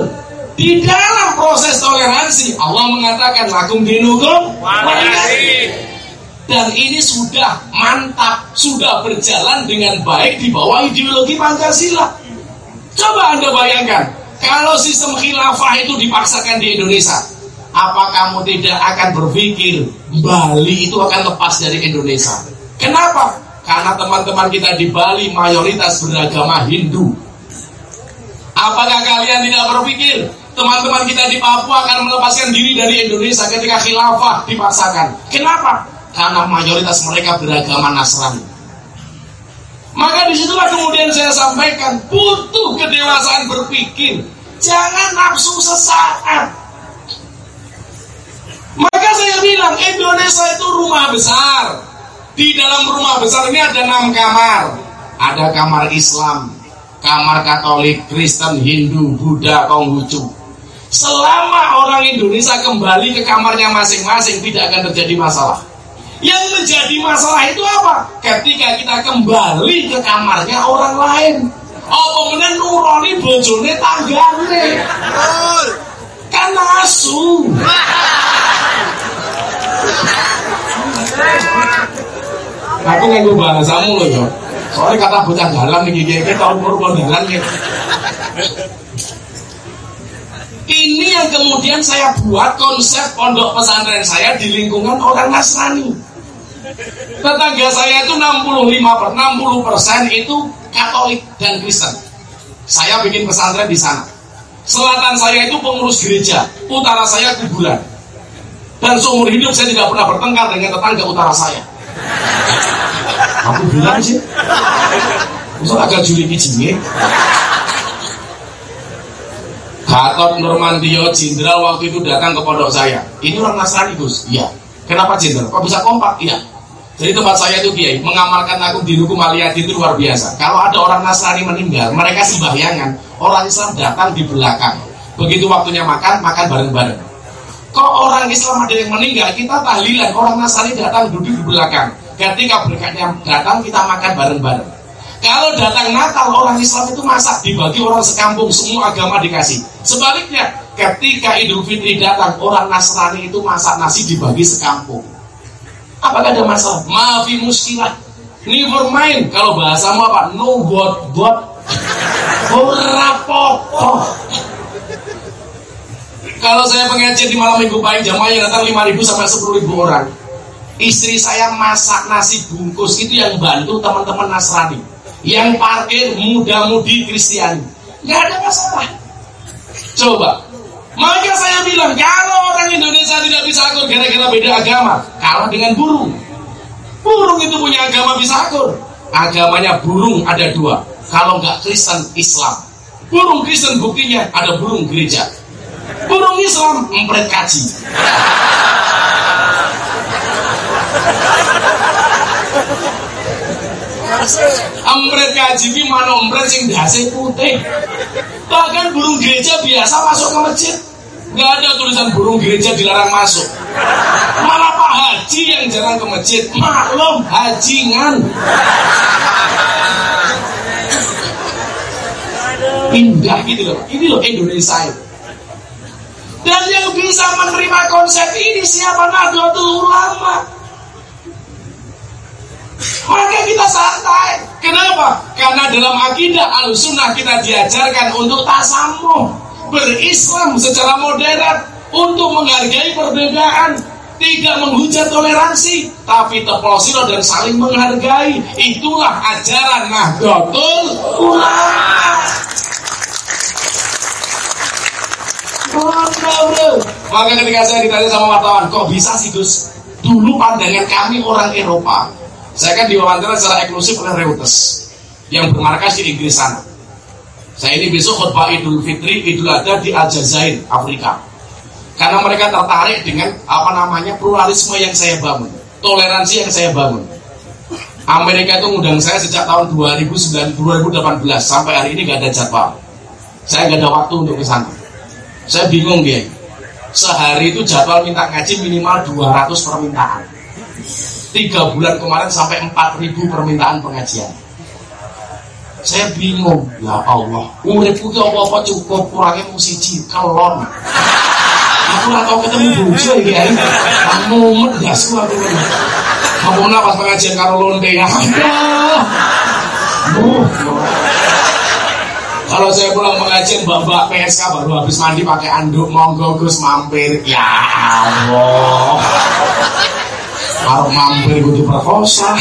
Di dalam proses toleransi Allah mengatakan lakum dinukum dan ini sudah mantap, sudah berjalan dengan baik di bawah ideologi Pancasila. Coba Anda bayangkan, kalau sistem khilafah itu dipaksakan di Indonesia, apa kamu tidak akan berpikir Bali itu akan lepas dari Indonesia? Kenapa? Karena teman-teman kita di Bali mayoritas beragama Hindu. Apakah kalian tidak berpikir teman-teman kita di Papua akan melepaskan diri dari Indonesia ketika khilafah dipaksakan? Kenapa? Karena mayoritas mereka beragama Nasrani. Maka di situlah kemudian saya sampaikan butuh kedewasaan berpikir. Jangan nafsu sesaat. Maka saya bilang Indonesia itu rumah besar. Di dalam rumah besar ini ada enam kamar. Ada kamar Islam, kamar Katolik, Kristen, Hindu, Buddha, Konghucu. Selama orang Indonesia kembali ke kamarnya masing-masing tidak akan terjadi masalah. Yang menjadi masalah itu apa? Ketika kita kembali ke kamarnya orang lain. Oh, kemudian nuroni bojone tanggane. Kan asu. *laughs* Aku nganggo bahasamu loh yo. Soalnya kata bocah dalam nih gigi kita tahu umur dalam nih. Ini yang kemudian saya buat konsep pondok pesantren saya di lingkungan orang Nasrani. Tetangga saya itu 65 per 60 persen itu Katolik dan Kristen. Saya bikin pesantren di sana. Selatan saya itu pengurus gereja, utara saya kuburan. Dan seumur hidup saya tidak pernah bertengkar dengan tetangga utara saya. Aku bilang sih, Masa agak juli kijinge. Gatot Nurmantio Jenderal waktu itu datang ke pondok saya. Ini orang Nasrani Gus. Iya. Kenapa Jenderal? Kok bisa kompak? Iya. Jadi tempat saya itu Kiai mengamalkan aku di Ruku Maliyati itu luar biasa. Kalau ada orang Nasrani meninggal, mereka sembahyangan. Orang Islam datang di belakang. Begitu waktunya makan, makan bareng-bareng. Kok orang Islam ada yang meninggal, kita tahlilan. Orang Nasrani datang duduk di belakang. Ketika berkatnya datang, kita makan bareng-bareng. Kalau datang Natal, orang Islam itu masak dibagi orang sekampung, semua agama dikasih. Sebaliknya, ketika Idul Fitri datang, orang Nasrani itu masak nasi dibagi sekampung. Apakah ada masalah? Maafi muskilah. Never mind. Kalau bahasamu apa? No bot bot. Ora popo. pengajian di malam minggu pagi jamaah yang datang 5 ribu sampai 10 ribu orang. Istri saya masak nasi bungkus itu yang bantu teman-teman Nasrani. Yang parkir muda-mudi Kristiani. Nggak ada masalah. Coba. Maka saya bilang, kalau orang Indonesia tidak bisa akur gara-gara beda agama, kalah dengan burung. Burung itu punya agama bisa akur. Agamanya burung ada dua. Kalau nggak Kristen, Islam. Burung Kristen buktinya ada burung gereja. Burung Islam empret kaji. Empret kaji ini mana empret sing dasi putih. Bahkan burung gereja biasa masuk ke masjid. Gak ada tulisan burung gereja dilarang masuk. Malah Pak Haji yang jarang ke masjid. Maklum hajingan. Indah gitu loh. Ini loh Indonesia itu. Dan yang bisa menerima konsep ini siapa Nahdlatul Ulama? Maka kita santai. Kenapa? Karena dalam akidah al-sunnah kita diajarkan untuk tasamuh. Berislam secara modern. Untuk menghargai perbedaan. Tidak menghujat toleransi. Tapi teplosilo dan saling menghargai. Itulah ajaran Nahdlatul Ulama. Maka ketika saya ditanya sama wartawan, kok bisa sih Gus? Dulu pandangan kami orang Eropa. Saya kan diwawancara secara eksklusif oleh Reuters yang bermarkas di Inggris sana. Saya ini besok khutbah Idul Fitri, Idul Adha di Aljazair, Afrika. Karena mereka tertarik dengan apa namanya pluralisme yang saya bangun, toleransi yang saya bangun. Amerika itu ngundang saya sejak tahun 2009, 2018 sampai hari ini gak ada jadwal. Saya gak ada waktu untuk ke sana. Saya bingung dia. Sehari itu jadwal minta ngaji minimal 200 permintaan. Tiga bulan kemarin sampai 4000 permintaan pengajian. Saya bingung, ya Allah, uripku ki apa-apa cukup kurangnya musiji kelon. Aku lah tau ketemu bojo iki ya. Kamu medasku aku. Kamu pas pengajian karo lonte ya. Aduh. Kalau saya pulang pengajian mbak-mbak PSK baru habis mandi pakai anduk monggo Gus mampir. Ya Allah. Kalau mampir gue diperkosa.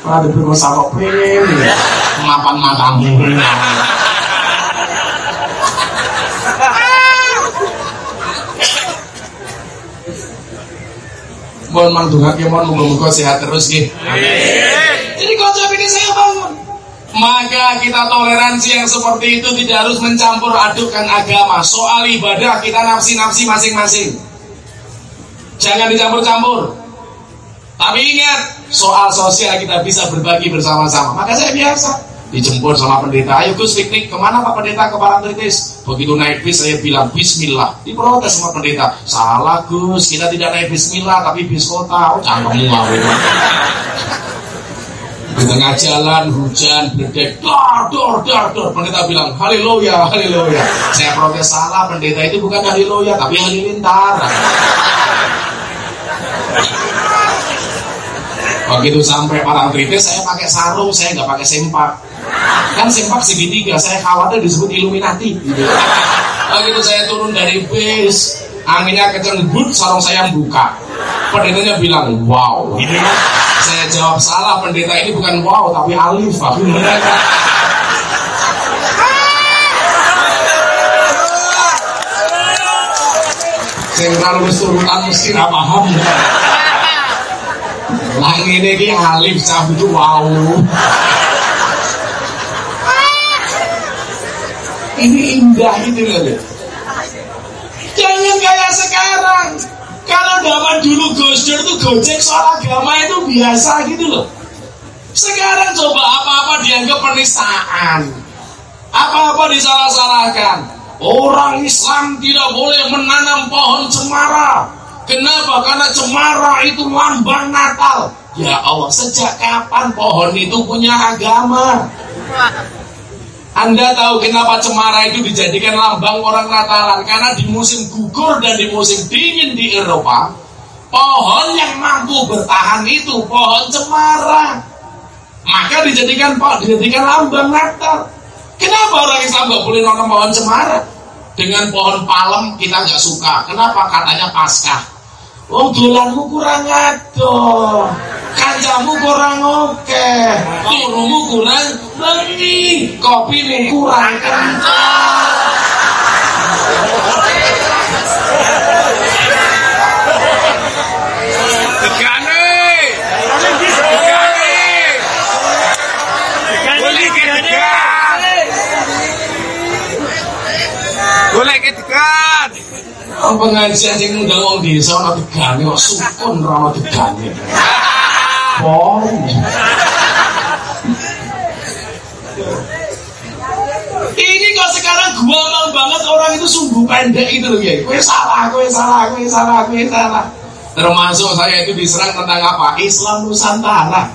Kalau diperkosa kok pengen. Mapan matamu. Mohon mangdungake mohon muga-muga sehat terus nggih. Jadi konsep ini saya bangun. Maka kita toleransi yang seperti itu tidak harus mencampur adukkan agama. Soal ibadah kita nafsi-nafsi masing-masing. Jangan dicampur-campur. Tapi ingat, soal sosial kita bisa berbagi bersama-sama. Maka saya biasa dijemput sama pendeta. Ayo Gus piknik ke mana Pak Pendeta ke Parangtritis? Begitu naik bis saya bilang Bismillah. Diprotes sama pendeta. Salah Gus, kita tidak naik Bismillah tapi bis kota. Oh cangkemmu. Di tengah jalan hujan berdek dor dor dor dor pendeta bilang haleluya haleluya. Saya protes salah pendeta itu bukan haleluya tapi halilintar begitu sampai parangtritis saya pakai sarung saya nggak pakai sempak. Kan sempak segitiga saya khawatir disebut Illuminati. Gitu. begitu saya turun dari bis anginnya kenceng but sarung saya buka. Pendetanya bilang wow. Gitu. saya jawab salah pendeta ini bukan wow tapi alif aku mereka kalau turutan mesti ra paham. Lah ngene iki alif sah itu wow. Ini indah itu loh jangan kayak sekarang. Kalau zaman dulu Dur itu gojek soal agama itu biasa gitu loh. Sekarang coba apa-apa dianggap penistaan. Apa-apa disalah-salahkan. Orang Islam tidak boleh menanam pohon cemara. Kenapa? karena cemara itu lambang Natal. Ya Allah sejak kapan pohon itu punya agama anda tahu kenapa cemara itu dijadikan lambang orang Natalan? Karena di musim gugur dan di musim dingin di Eropa, pohon yang mampu bertahan itu pohon cemara. Maka dijadikan dijadikan lambang Natal. Kenapa orang Islam nggak boleh nanam pohon cemara? dengan pohon palem kita nggak suka. Kenapa? Katanya paskah. Oh dolanmu kurang adoh Kancamu kurang oke. Turumu kurang bengi. Kopimu kurang kencang Oh, pengajian yang ngundang wong desa ana tegane kok sukun ora ana tegane. Boring. Ini kok sekarang gua mau banget orang itu sungguh pendek itu loh ya. Kue salah, kue salah, kue salah, kue salah. Termasuk saya itu diserang tentang apa? Islam Nusantara.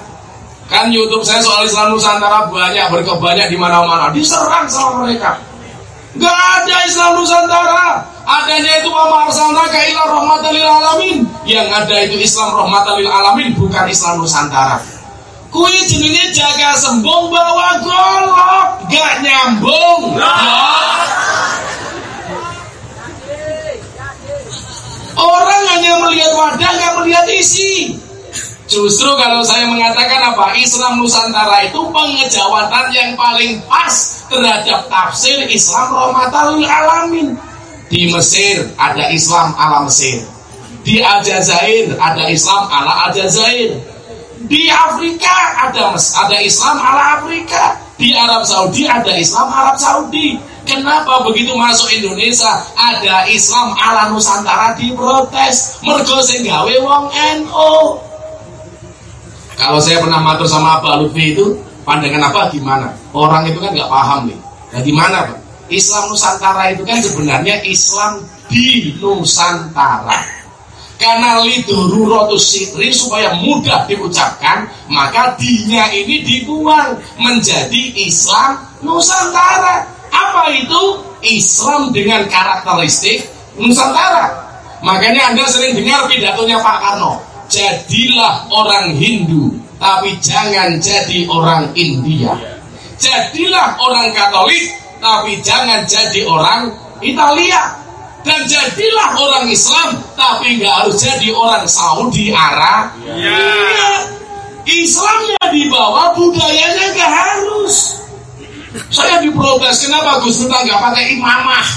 Kan YouTube saya soal Islam Nusantara banyak berkebanyak di mana-mana. Diserang sama mereka. Gak ada Islam Nusantara. Adanya itu Mama Arsalnaka ila rahmatan lil alamin. Yang ada itu Islam rahmatan lil alamin bukan Islam Nusantara. Kui jenenge jaga sembung bawa golok, gak nyambung. Orang hanya melihat wadah, gak melihat isi. Justru kalau saya mengatakan apa Islam Nusantara itu pengejawatan yang paling pas terhadap tafsir Islam rahmatan lil alamin. Di Mesir ada Islam ala Mesir. Di Aljazair ada Islam ala Aljazair. Di Afrika ada ada Islam ala Afrika. Di Arab Saudi ada Islam Arab Saudi. Kenapa begitu masuk Indonesia ada Islam ala Nusantara diprotes? Mergo sing gawe wong NU. Kalau saya pernah matur sama Pak Lutfi itu, pandangan apa gimana? Orang itu kan nggak paham nih. Nah gimana Pak? Islam Nusantara itu kan sebenarnya Islam di Nusantara. Karena lidururotus sitri supaya mudah diucapkan, maka dinya ini dibuang menjadi Islam Nusantara. Apa itu? Islam dengan karakteristik Nusantara. Makanya Anda sering dengar pidatonya Pak Karno jadilah orang Hindu, tapi jangan jadi orang India. Jadilah orang Katolik, tapi jangan jadi orang Italia. Dan jadilah orang Islam, tapi nggak harus jadi orang Saudi Arabia. Islamnya dibawa, budayanya nggak harus. Saya diprotes, kenapa Gus Miftah nggak pakai imamah?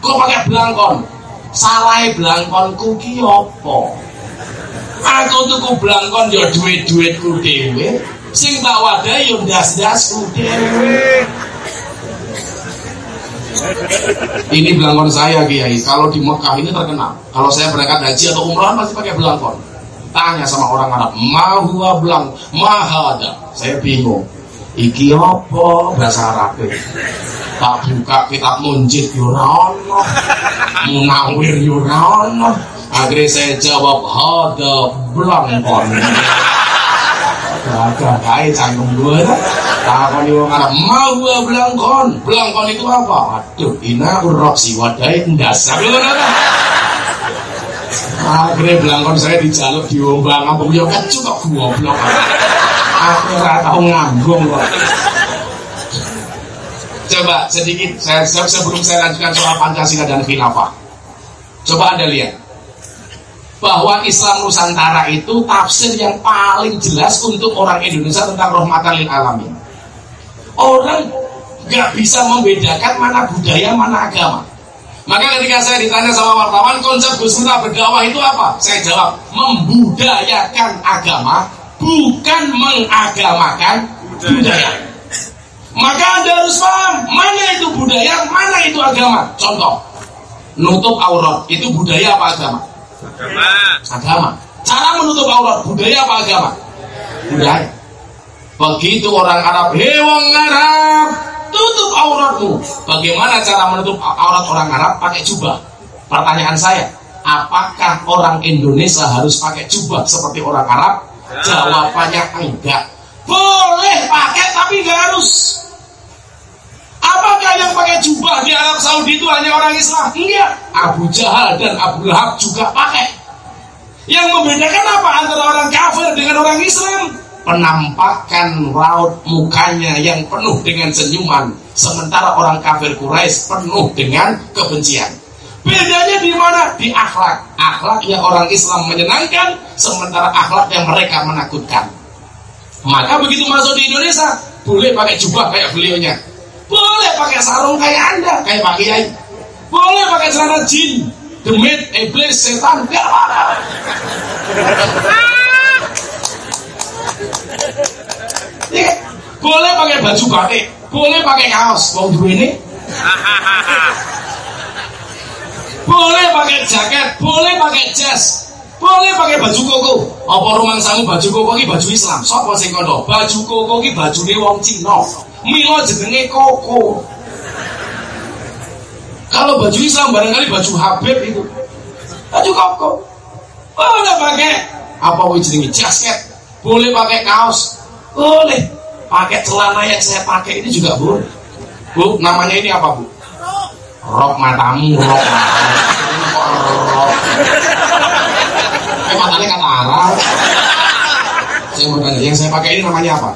Kok pakai belangkon? Salah belangkonku ki opo? Aku tuku blangkon ya duit-duitku dhewe. Sing tak wadahi ya ndas-ndasku dhewe. *laughs* Ini belangkon saya Kiai. Kalau di Mekah ini terkenal. Kalau saya berangkat haji atau umrah pasti pakai belangkon. Tanya sama orang Arab, "Mahua belang, mahada." Saya bingung. Iki apa bahasa Arab Tak buka kitab munjid yo. Munawir yo. Akhirnya saya jawab hada belangkon. Kae cangkem gue Takoni wong Arab, mau gua belangkon. Belangkon itu apa? Aduh, ina uroksi wadai ndas. Akhirnya belangkon saya dijaluk diombang apa yo kecu kok goblok. Aku ora tau nganggung kok. Coba sedikit saya sebelum saya lanjutkan soal Pancasila dan khilafah. Coba Anda lihat bahwa Islam Nusantara itu tafsir yang paling jelas untuk orang Indonesia tentang rahmatan lil alamin. Orang nggak bisa membedakan mana budaya mana agama. Maka ketika saya ditanya sama wartawan konsep Gus Miftah berdakwah itu apa? Saya jawab membudayakan agama bukan mengagamakan budaya. Maka Anda harus paham mana itu budaya, mana itu agama. Contoh, nutup aurat itu budaya apa agama? Agama. agama. Cara menutup aurat budaya apa agama? Budaya. Begitu orang Arab, hei wong Arab, tutup auratmu. Bagaimana cara menutup aurat orang Arab? Pakai jubah. Pertanyaan saya, apakah orang Indonesia harus pakai jubah seperti orang Arab? Jawabannya enggak. Boleh pakai tapi enggak harus. Apakah yang pakai jubah di Arab Saudi itu hanya orang Islam? Enggak. Abu Jahal dan Abu Lahab juga pakai. Yang membedakan apa antara orang kafir dengan orang Islam? Penampakan raut mukanya yang penuh dengan senyuman sementara orang kafir Quraisy penuh dengan kebencian. Bedanya di mana? Di akhlak. Akhlaknya orang Islam menyenangkan, sementara akhlak yang mereka menakutkan. Maka begitu masuk di Indonesia, boleh pakai jubah kayak beliaunya. Boleh pakai sarung kayak Anda, kayak Pak Kiai. Boleh pakai celana jin, demit, iblis, setan, gak apa-apa. Iya, boleh pakai baju batik, boleh pakai kaos, mau dua ini. boleh pakai jaket, boleh pakai jas, boleh pakai baju koko. Apa rumang samu baju koko ini baju Islam? Sopo sing kono? Baju koko ini baju wong Cina. Milo jenenge koko. Kalau baju Islam barangkali baju Habib itu. Baju koko. Boleh pakai apa wih jenenge jasket. Boleh pakai kaos. Boleh. Pakai celana yang saya pakai ini juga boleh. Bu, namanya ini apa bu? Rok matamu, rok matamu. Rok. Eh matanya kata Arab. Saya mau tanya, yang saya pakai ini namanya apa?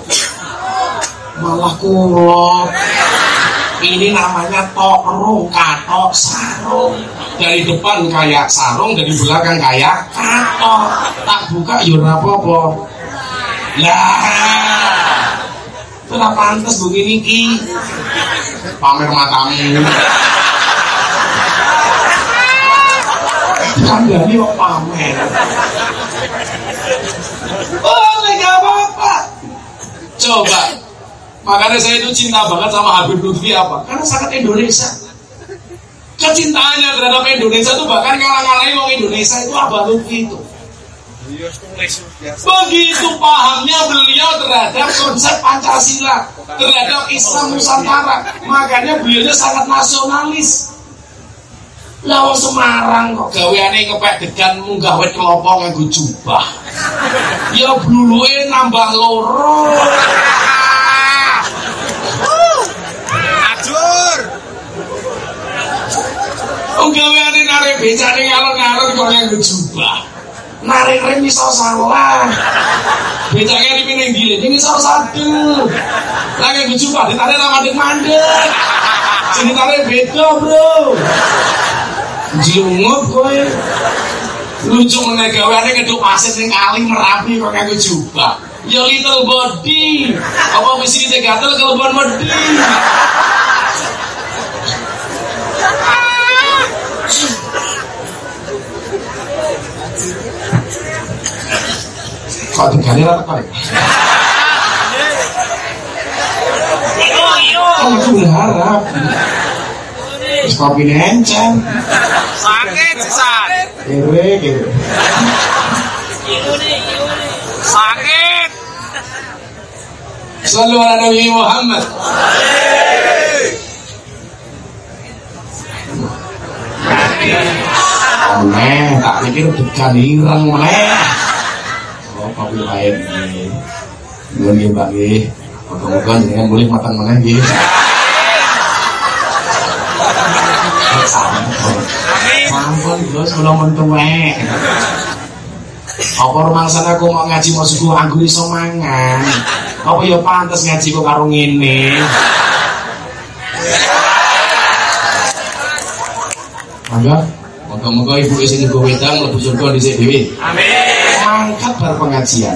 Malah kulop. Ini namanya tokrung, katok, sarung. Dari depan kayak sarung, dari belakang kayak katok. Tak buka ya ora apa-apa. Lah, itu lah pantas begini ki. Pamer matamu. Kandani kok pamer. Boleh gak apa-apa. Coba. Makanya saya itu cinta banget sama Habib Lutfi apa? Karena sangat Indonesia. Kecintaannya terhadap Indonesia itu bahkan ngalah-ngalahin orang Indonesia itu Abah Lutfi itu. Begitu pahamnya beliau terhadap konsep Pancasila, terhadap Islam Nusantara. Makanya beliau sangat nasionalis. Lah wong Semarang kok gaweane ngepek degan munggah wit kelapa nganggo jubah. Ya bluluke nambah loro. Ajur. Wong gaweane narik becane ngalor-ngalor kok nganggo jubah. Narik rem iso salah. Becake dipineng gile, ini iso satu. Lah nganggo jubah ditarik ra mandek-mandek. Sing ditarik beda, Bro. Jlungup kowe. Lucu meneh gaweane keduk pasir ning kali merapi kok nganggo jubah. Ya little body. Apa wis iki gatel kelebon wedi. Kok digane ra tertarik? Aku berharap Terus kopi encen Sakit sisan. Kere kere Sakit. Selalu ala Nabi Muhammad Meneh, tak pikir degan ireng meneh Kopi lain nih Nuhun nggih Mbak nggih. Moga-moga jenengan mulih matang meneh nggih. Sampun. Gus, kula mun tuwek. Apa rumangsane aku mau ngaji mau suku anggur iso mangan. Apa ya pantes ngaji kok karo ngene. Mangga, moga-moga ibu sing nggo wedang mlebu surga dhisik dhewe. Amin. Mangkat bar pengajian.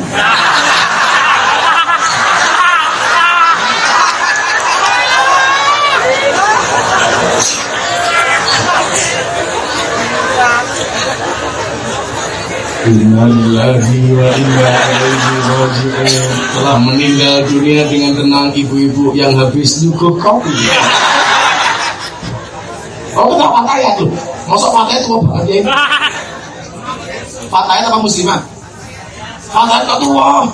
Innalillahi wa inna ilaihi raji'un. Telah meninggal dunia dengan tenang ibu-ibu yang habis nyuguh kopi. Oh, kenapa Fataya tuh? Masuk Fataya tua banget ya ini? Fataya apa muslimat? Fataya kok tua?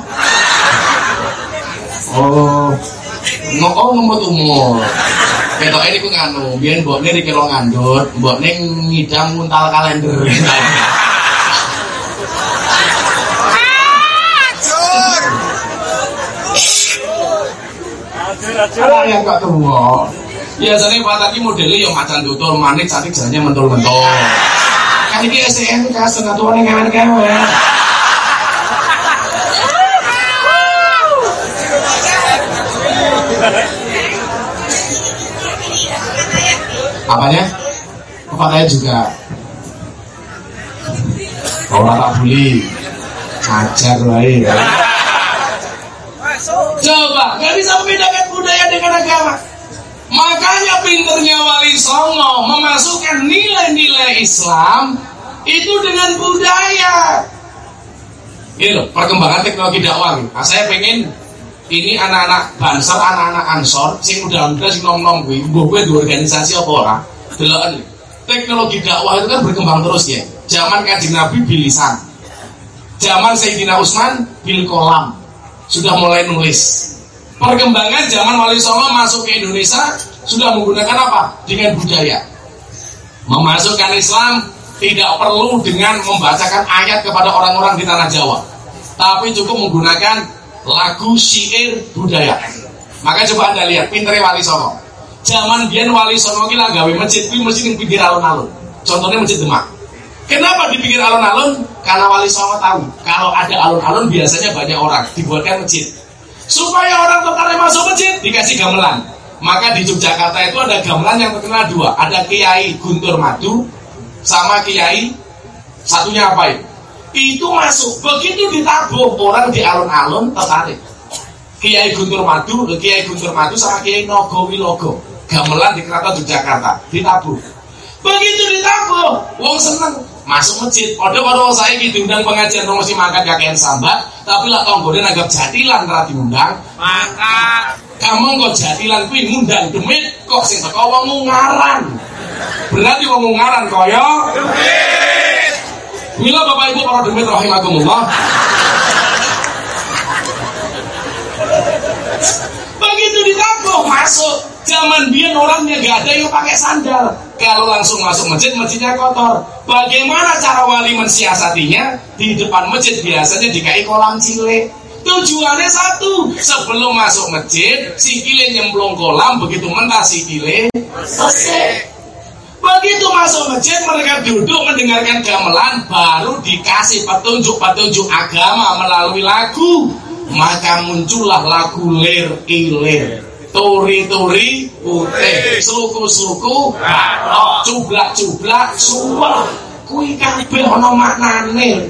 Oh, no, oh nomor umur. Ketok ini ku nganu, biar mbok ini dikelo ngandut, mbok ini ngidam nguntal kalender. Ada yang gak tua. Biasanya Pak Tati modelnya yang macan tutur, manik, cantik, jalannya mentul-mentul. Kan ini SNK, setengah tua nih kewen-kewen. Apanya Fataya juga. Orang tak bully ajar lain coba nggak bisa membedakan budaya dengan agama. Makanya pinternya wali songo memasukkan nilai-nilai Islam itu dengan budaya. Ini loh perkembangan teknologi dakwah nah, saya pengen ini anak-anak banser, anak-anak ansor sing udah udah sing nom-nom gue gue di organisasi apa ora? Deloken. Teknologi dakwah itu kan berkembang terus ya. Zaman kajian Nabi bilisan zaman Sayyidina Utsman bil kolam. Sudah mulai nulis. Perkembangan zaman Wali Songo masuk ke Indonesia sudah menggunakan apa? Dengan budaya. Memasukkan Islam tidak perlu dengan membacakan ayat kepada orang-orang di tanah Jawa. Tapi cukup menggunakan lagu syair budaya maka coba anda lihat pinternya Wali Songo zaman biar Wali Songo kita gawe masjid kuwi masjid yang pinggir alun-alun contohnya masjid Demak Kenapa di pinggir alun-alun? Karena Wali Songo tahu kalau ada alun-alun biasanya banyak orang dibuatkan masjid. Supaya orang tertarik masuk masjid dikasih gamelan. Maka di Yogyakarta itu ada gamelan yang terkenal dua. Ada Kiai Guntur Madu sama Kiai satunya apa itu? Itu masuk. Begitu ditabuh orang di alun-alun tertarik. Kiai Guntur Madu, Kiai Guntur Madu sama Kiai Nogo Wilogo. Gamelan di Keraton Yogyakarta ditabuh. Begitu ditabuh, wong seneng masuk masjid. Pada kalau saya gitu undang pengajian dong masih makan kakek sambat, tapi lah tonggone nanggap jatilan ra diundang. Maka Kamu kok jatilan kuwi ngundang demit kok sing teko wong mungaran. Berarti wong mungaran kaya Mila Bapak Ibu para demit rahimakumullah. Begitu ditabuh masuk Zaman biar orangnya gak ada yang pakai sandal. Kalau langsung masuk masjid, masjidnya kotor. Bagaimana cara wali mensiasatinya? Di depan masjid biasanya dikai kolam cilik. Tujuannya satu, sebelum masuk masjid, si kile nyemplung kolam, begitu mentah si kile, selesai. Begitu masuk masjid, mereka duduk mendengarkan gamelan, baru dikasih petunjuk-petunjuk agama melalui lagu. Maka muncullah lagu lir ilir turi-turi putih, sluku-sluku batok, cublak-cublak suwah. Kuwi kabeh ana maknane.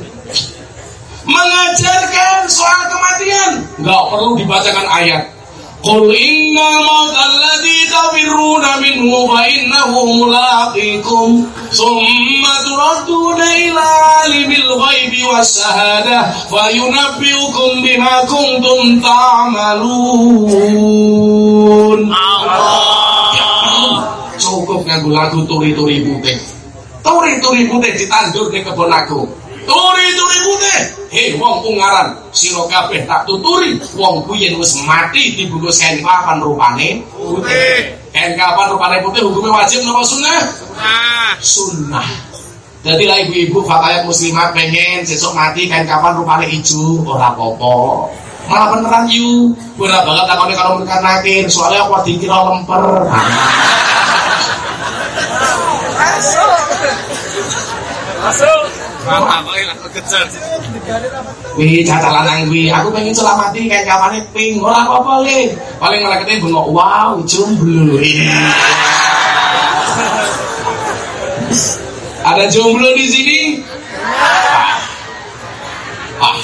Mengajarkan soal kematian, nggak perlu dibacakan ayat. Mauta alladhi tafirruna minhu fa innahu mulaqikum thumma turadduna ila alimil ghaibi was shahadah fa yunabbiukum bima kuntum ta'malun Cukup nganggo lagu turi-turi putih. Turi-turi putih ditandur di kebun aku Turi-turi putih Hei wong ungaran Siro kabeh tak tuturi Wong kuyen wis mati dibungkus kain kapan rupane putih. Kain kapan rupane putih hukumnya wajib napa sunnah? Nah, Sunnah jadi lah ibu-ibu fatayat muslimat pengen sesuk mati kain kapan rupane hijau ora apa-apa malah beneran yu ora banget takone karo mereka nakir soalnya aku dikira lemper masuk. Kejar. Wih, caca lanang wih, aku pengen selamati kayak kapan ping, ora apa-apa le. Paling ketemu bengok, wow, jomblo. Ada jomblo di sini? Ah, ah.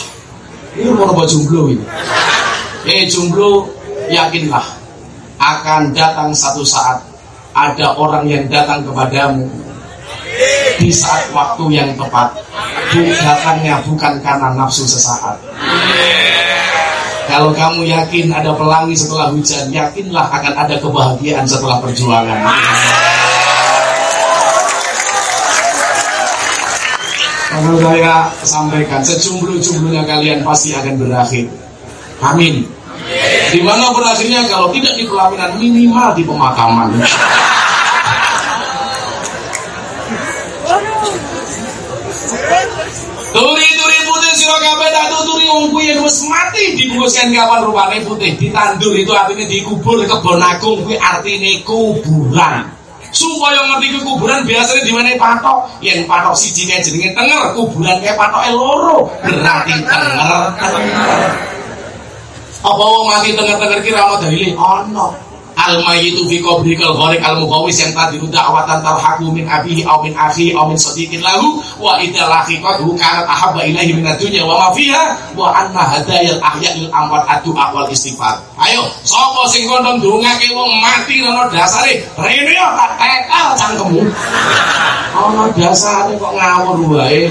ini mau apa jomblo ini? Eh jomblo, yakinlah akan datang satu saat ada orang yang datang kepadamu di saat waktu yang tepat. Datangnya bukan karena nafsu sesaat. Kalau kamu yakin ada pelangi setelah hujan yakinlah akan ada kebahagiaan setelah perjuangan. Kalau saya sampaikan sejumlah-jumlahnya kalian pasti akan berakhir. Amin. Di mana berakhirnya? Kalau tidak di pelaminan minimal di pemakaman Turi-turi putih sira kabeh tak tuturi wong kuwi yen wis mati dibungkuskan kapan rupane putih ditandur itu artinya dikubur kebon agung kuwi artine kuburan. Supaya ngerti kuwi kuburan biasanya di mana patok, yen patok siji kae jenenge tenger, kuburan kae patoke loro, berarti tenger. Apa wong mati tenger-tenger ki ra ono dalile? Al mayitu fi qabrikal gharik al mughawis yang tadi da'watan tarhaku min abihi aw min akhi aw min sadiqin. Lahu wa idza laqiqathu kanat ahabba ilaihi min dunya wa ma fiha wa anna hadayal ahya amwat adu awal istighfar. Ayo sapa sing kondong ndongake wong mati ana dasare? Rene yo tak tekel cangkemmu. Ana dasare kok ngawur wae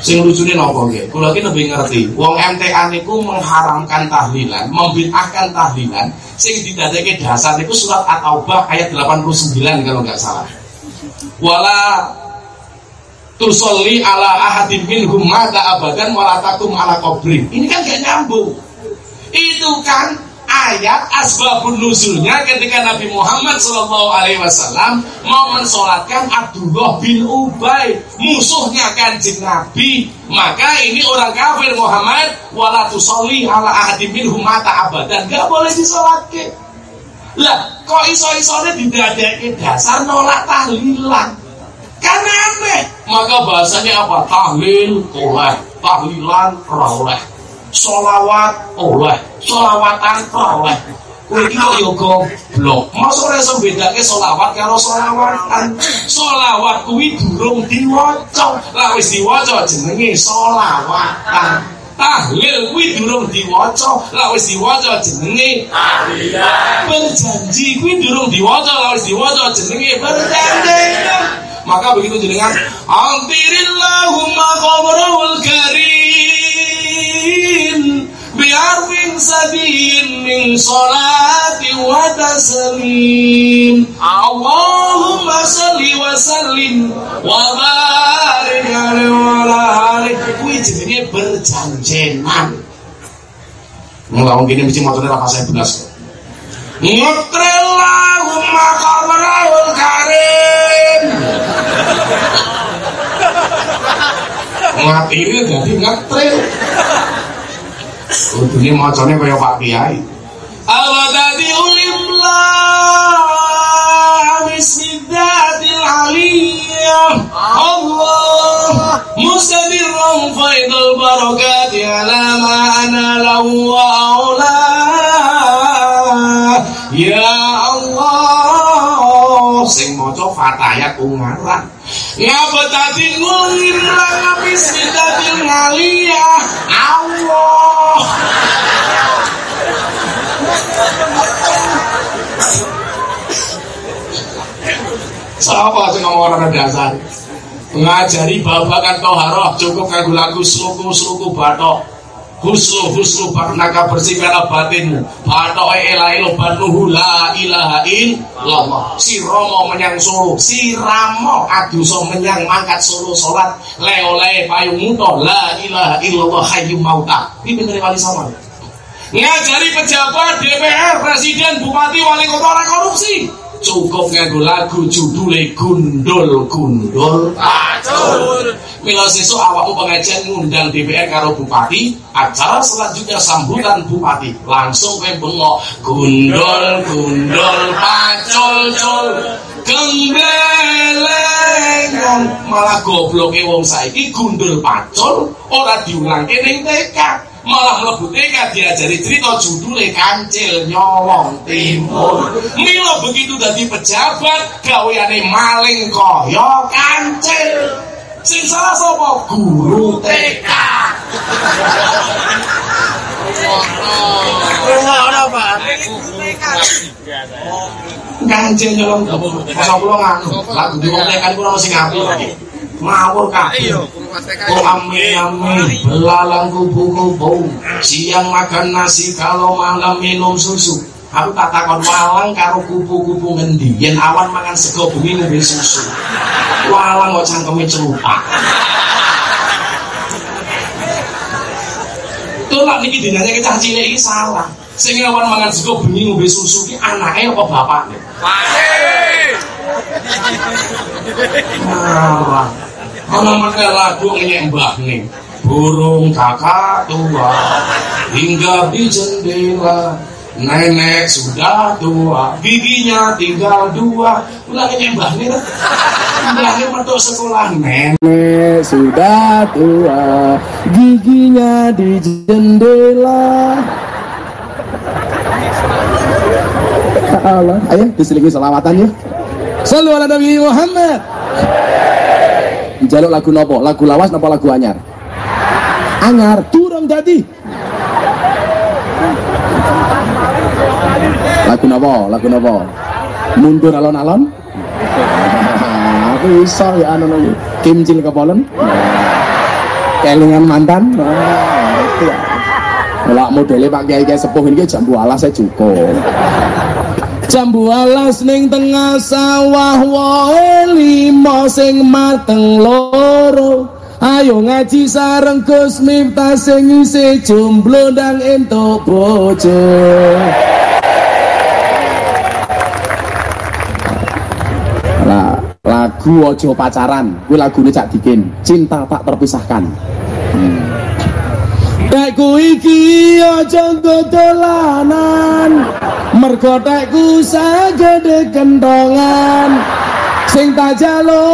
sing lucune napa nggih? Kula iki lebih ngerti wong MTA niku mengharamkan tahlilan membid'ahkan tahlilan sing didadekake dasar niku surat At-Taubah ayat 89 kalau nggak salah. Wala tusolli ala ahadin minhum mata abadan wala takum ala qabri. Ini kan gak nyambung. Itu kan ayat asbabun nuzulnya ketika Nabi Muhammad Shallallahu Alaihi Wasallam mau mensolatkan Abdullah bin Ubay musuhnya kanjeng Nabi. Maka ini orang kafir Muhammad wala tusolli ala ahadim minhum mata abadan. Gak boleh disolatkan lah kok iso-isone didadekake dasar nolak tahlilan? Kan aneh. Maka bahasanya apa? Tahlil oleh. Tahlilan oleh solawat oleh solawatan oleh Kowe iki kok yo goblok. Masa ora iso bedake selawat karo selawatan. Selawat kuwi durung diwaca. Lah wis diwaca jenenge selawatan. Tahlil kuwi durung diwaca. Lah wis diwaca jenenge tahlilan. Berjanji kuwi durung diwaca. Lah wis diwaca jenenge berjanji. Maka begitu jenengan Alhamdulillahumma qabrul karim min salati wa taslim Allahumma salli wa sallim wa barik alaihi wa ala kuwi jenenge berjanjenan Mulai gini mesti motornya apa saya belas. Mutrillahumma qabrul karim Ngat ini jadi ngetril Kudune macane kaya Pak Kiai. Awadadi ulimlah bismillatil aliyah. Allah mustadirran faidul barakati ala ma ana lahu wa aula. Ya Allah. Sing maca fatayat ungaran ngapa tadi ngulimlah bismillatil aliyah Allah Siapa sih ngomong orang dasar? Ngajari babakan toharoh cukup kanggo lagu sluku sluku batok. Huslu huslu barnaka bersihkanlah batinmu. Batok elai lo banuhu la ilaha illallah. Si Romo menyang solo Si Ramo aduso menyang mangkat solo sholat. Leoleh payung muto La ilaha illallah hayyum mauta. Ini bener wali sama Ngajari pejabat DPR, Presiden, Bupati, Wali Kota orang korupsi cukup nganggo lagu judule gundul gundul. Pacul mila sesuk awakmu pengajian ngundang DPR karo bupati acara selanjutnya sambutan bupati. Langsung kowe bengok gundul gundul pacul cul kembeleng malah gobloke wong saiki gundul pacul ora diulangke ning TK malah mlebu TK diajari cerita judule kancil nyolong timur. Mila begitu dadi pejabat gaweane maling kaya kancil. Sing salah sapa? Guru TK Ora, Pak. kancil nyolong masa kula nganu? Lagu di TK ora sing apik ngawur kabeh. Oh amin amin. Belalang kubu-kubu Siang makan nasi Kalau malam minum susu. Aku tak takon walang karo kupu-kupu ngendi? Yen awan makan sego bumi ngombe susu. Walang kok cangkeme celupak Tolak niki dinanya kita cilik iki salah. Sing awan mangan sego bengi ngombe susu ki anake apa bapakne? Marah. Ana maka lagu ngenyek mbah nih Burung kakak tua Hingga di jendela Nenek sudah tua Giginya tinggal dua Ulah ngenyek mbah nih Mbah nih metu sekolah Nenek sudah tua Giginya di jendela Allah. Ayo diselingi selawatan ya. Sallu ala Nabi Muhammad. Jaluk lagu nopo? Lagu lawas nopo lagu anyar? Anyar, turun tadi. Lagu nopo? Lagu nopo? Mundur alon-alon? *laughs* Aku iso ya anu anu. Kimcil kepolen. Kelingan mantan. *laughs* Itu ya. Kalau modelnya Pak Kiai Kiai sepuh ini jambu alas saya cukup. Jambu alas ning tengah sawah wae limo sing mateng loro. Ayo ngaji sareng Gus Miftah sing isih jomblo ndang entuk bojo. Lagu ojo pacaran, kuwi lagune Cak Dikin, cinta tak terpisahkan. Tekku iki aja dolanan. Mergo tekku sagede kentongan. Sing tak jalo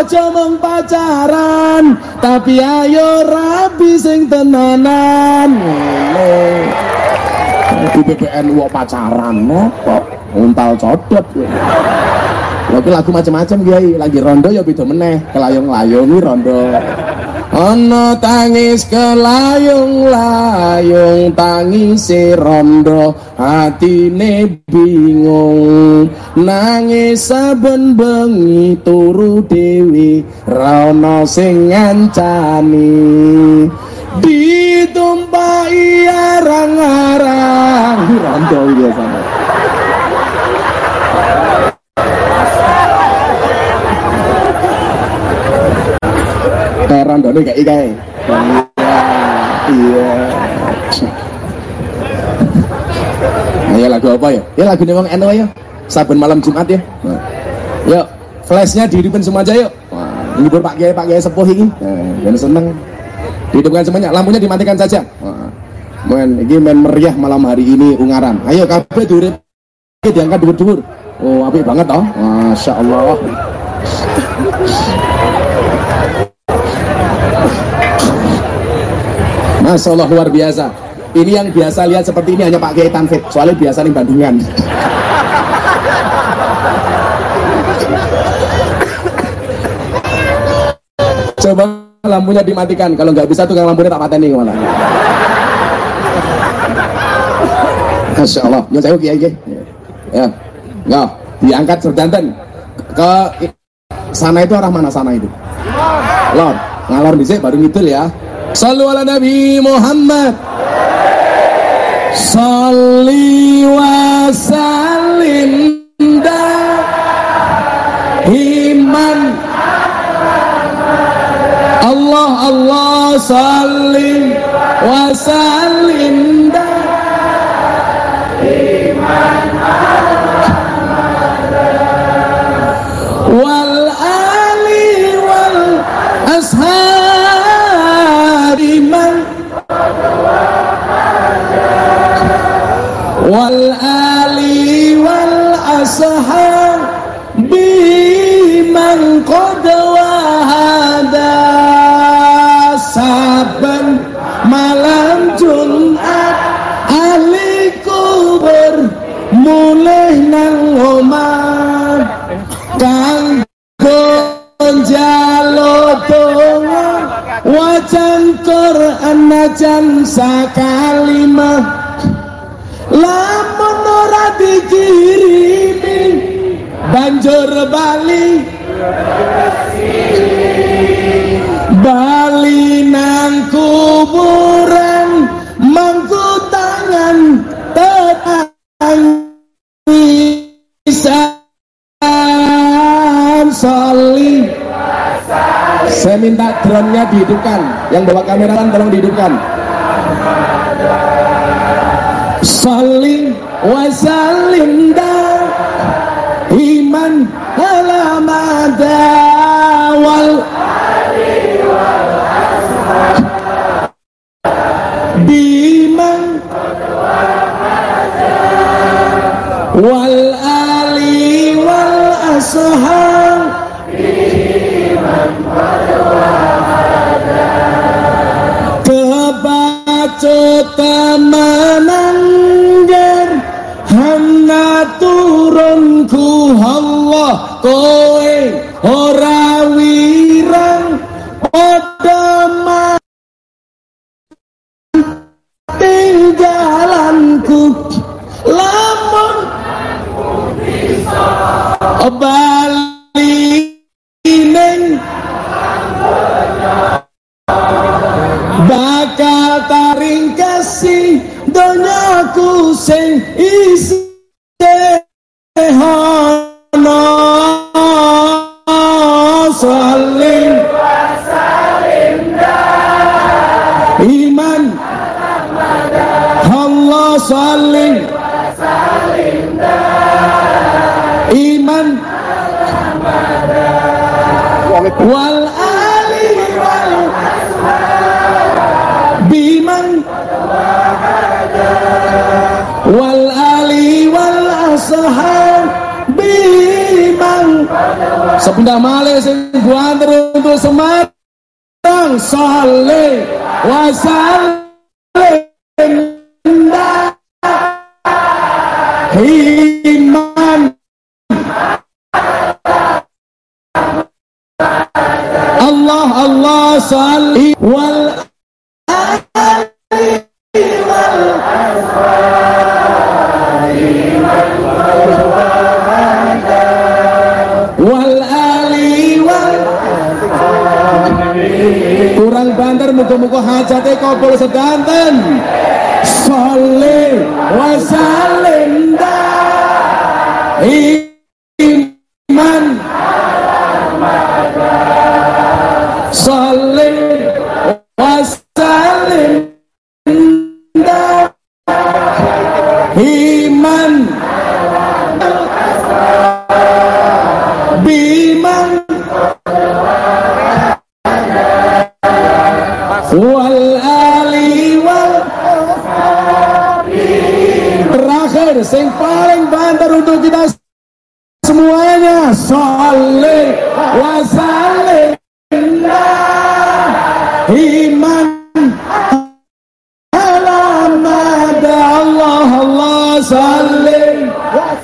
aja mung pacaran. Tapi ayo rapi sing tenanan. Di BBN wong pacaran kok untal codot Lagi lagu macam-macam kiai, lagi rondo ya beda meneh, kelayung-layungi rondo. Ana tangis kelayung-layung tangis rondo hatine bingung. Nangis saben bengi turu dewi ra sing ngancani. Arang-arang rondo kayak rondone kayak iya. Iya. Lagu apa ya? Ya lagu wong eno ya. Saben malam Jumat ya. Nah. yuk flashnya dihidupin semua aja yuk. Hibur Pak Kiai Pak Kiai sepuh ini nah, seneng. Hidupkan semuanya lampunya dimatikan saja. Nah, men ini men meriah malam hari ini ungaran. Ayo kabeh diurip. Diangkat dhuwur-dhuwur oh apik banget toh. Masya Allah Masya Allah luar biasa. Ini yang biasa lihat seperti ini hanya Pak Kiai Tanfit. Soalnya biasa nih Bandungan. Coba lampunya dimatikan. Kalau nggak bisa tuh lampunya tak pateni ke mana. Masya Allah. Nyun saya Kiai Ya, nggak diangkat sedanten ke sana itu arah mana sana itu? Lor, ngalor di baru ngidul ya. Sallu ala Nabi Muhammad Salli wa sallim iman Allah Allah salli wa sallim ashab man wal ali wal ashab biman qad wahada saban malam Jumat. Ahli kubur mulih nang Quran najan sakalimah lamun ora dikirimi banjur bali. Bali nang kuburan drone-nya dihidupkan. Yang bawa kameraman tolong dihidupkan. Salim wa salim iman alamada wal biman wal ali wal ashab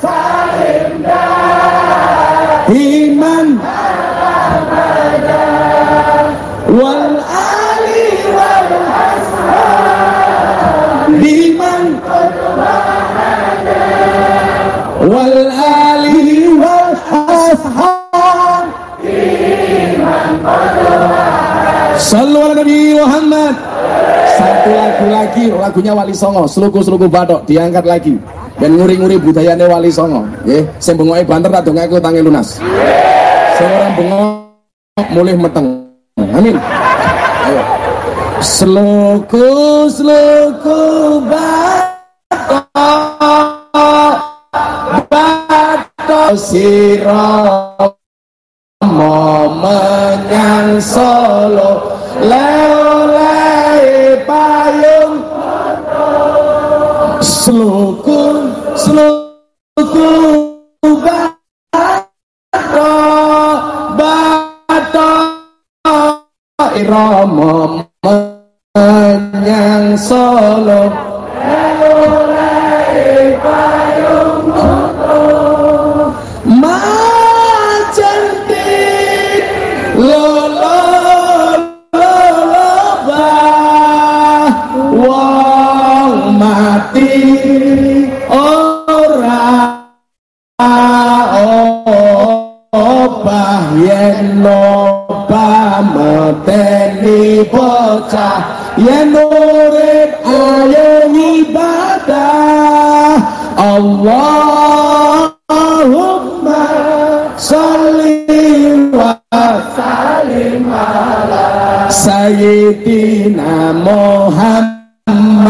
sallim iman. Wal ali wal biman wal ali wal ashab Sallu ala Nabi Muhammad. Satu lagu lagi, lagunya Wali Songo. Seluku-seluku batok, diangkat lagi Dan nguri-nguri budayanya Wali Songo ya, Sing bengoke banter tak dongake tangi lunas. Sing orang bengok mulih meteng. Amin. Ayo. Seluku batok Batok sirah mau menyang solo lele payung seluku irama menyang solo. Obah bocah yen urip ayo ibadah. Allahumma salli wa sallim ala sayyidina Muhammadin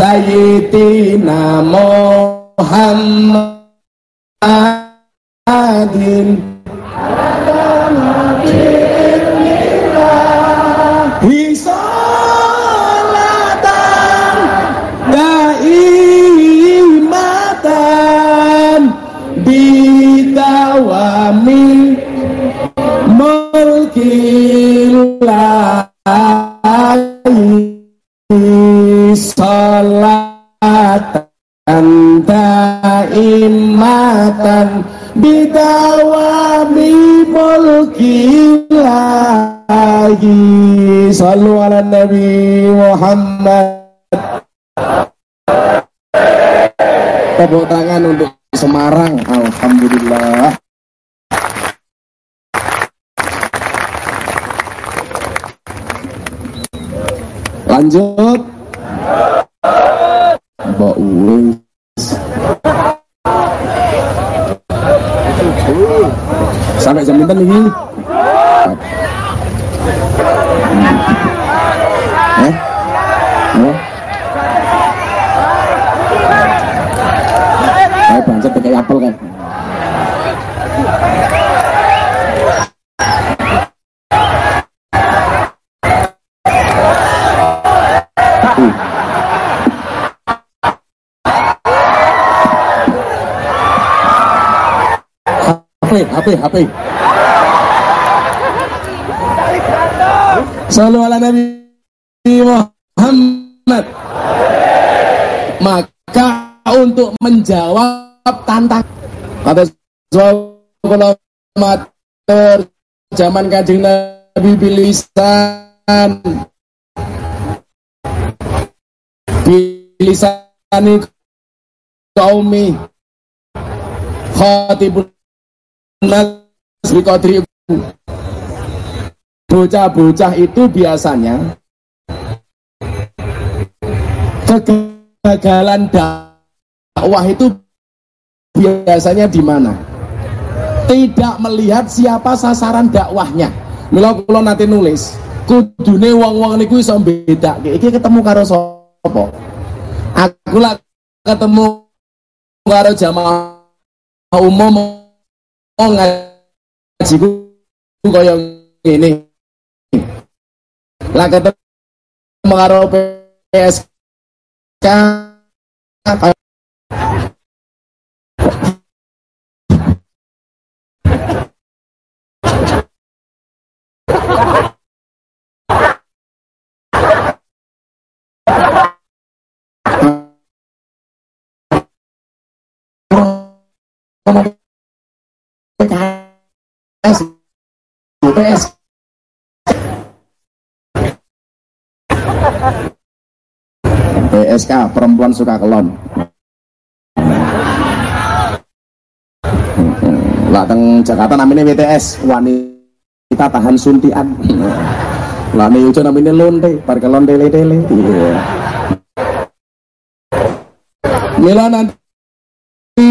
sayyidina Muhammadin Hisolatan lagi sallu ala nabi Muhammad tepuk tangan untuk Semarang. Alhamdulillah. Lanjut. Mbak Uwais sampai jam ini HP, HP. Salam ala Nabi Muhammad. Maka untuk menjawab tantang kata seorang mater zaman kajing Nabi bilisan bilisani kaumi khatibun Nasri Bocah-bocah itu biasanya kegagalan dakwah itu biasanya di mana? Tidak melihat siapa sasaran dakwahnya. Mila kula nanti nulis, kudune wong-wong niku iso bedake. Iki ketemu karo sapa? Aku lah ketemu karo jamaah umum oh ngaji ku kaya ngene. Lah ketemu karo PSK PS PSK perempuan suka kelon. Lah teng Jakarta namanya WTS wanita tahan suntian lah nih ujo namanya lonte par kelon tele iya Mila nanti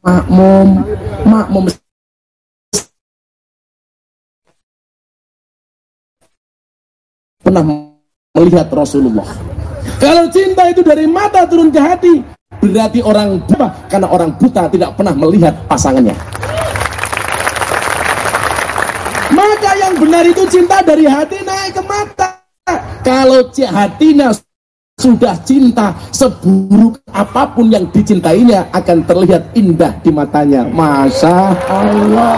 makmum makmum pernah melihat Rasulullah. Kalau cinta itu dari mata turun ke hati berarti orang buta karena orang buta tidak pernah melihat pasangannya. Maka yang benar itu cinta dari hati naik ke mata. Kalau hatinya sudah cinta seburuk apa pun yang dicintainya akan terlihat indah di matanya. Masya Allah.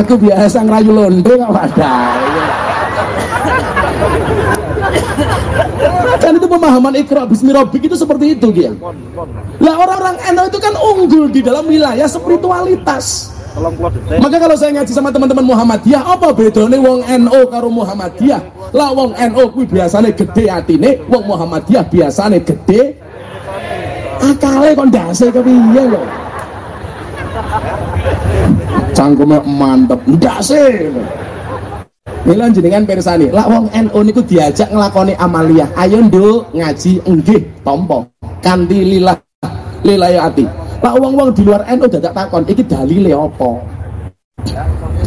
Aku biasa ngerayu londe kok ada kan itu pemahaman ikra bismirobik itu seperti itu dia lah orang-orang NU itu kan unggul di dalam wilayah spiritualitas maka kalau saya ngaji sama teman-teman Muhammadiyah, apa bedanya wong NO karo Muhammadiyah? Lah wong NO kuwi biasane gede atine, wong Muhammadiyah biasane gede akale kok ndase kepiye lho. Cangkume mantep ndase. Mila jenengan pirsani, lah wong NU niku diajak nglakoni amaliyah. Ayo nduk ngaji enggih tompo. Kanthi lillah lilayati. Lah wong-wong di luar NU dadak takon, iki dalile apa?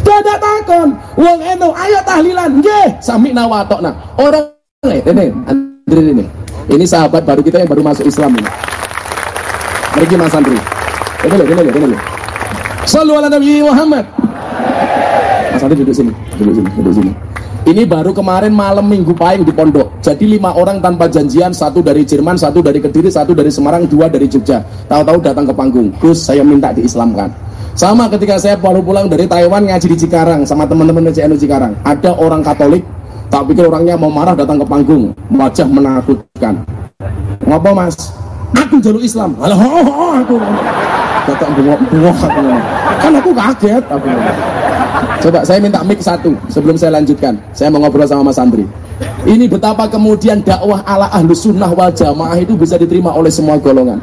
Dadak takon, wong NU ayo tahlilan, nggih, sami nawatokna. Orang eh ini, Andri ini. Ini sahabat baru kita yang baru masuk Islam ini. Pergi Mas Andri. Ini loh, ini loh, ini loh. Sallu ala Nabi Muhammad. Mas Andri duduk sini, duduk sini, duduk sini. Ini baru kemarin malam minggu pahing di pondok. Jadi lima orang tanpa janjian, satu dari Jerman, satu dari Kediri, satu dari Semarang, dua dari Jogja. Tahu-tahu datang ke panggung. Gus, saya minta diislamkan. Sama ketika saya baru pulang dari Taiwan ngaji di Cikarang sama teman-teman CNU Cikarang. Ada orang Katolik, tak pikir orangnya mau marah datang ke panggung. Wajah menakutkan. Ngapa mas? aku jaluk Islam alah ho, ho, aku kata bengok bengok kan aku kaget aku coba saya minta mic satu sebelum saya lanjutkan. Saya mau ngobrol sama Mas Andri. Ini betapa kemudian dakwah ala ahlu sunnah wal jamaah itu bisa diterima oleh semua golongan.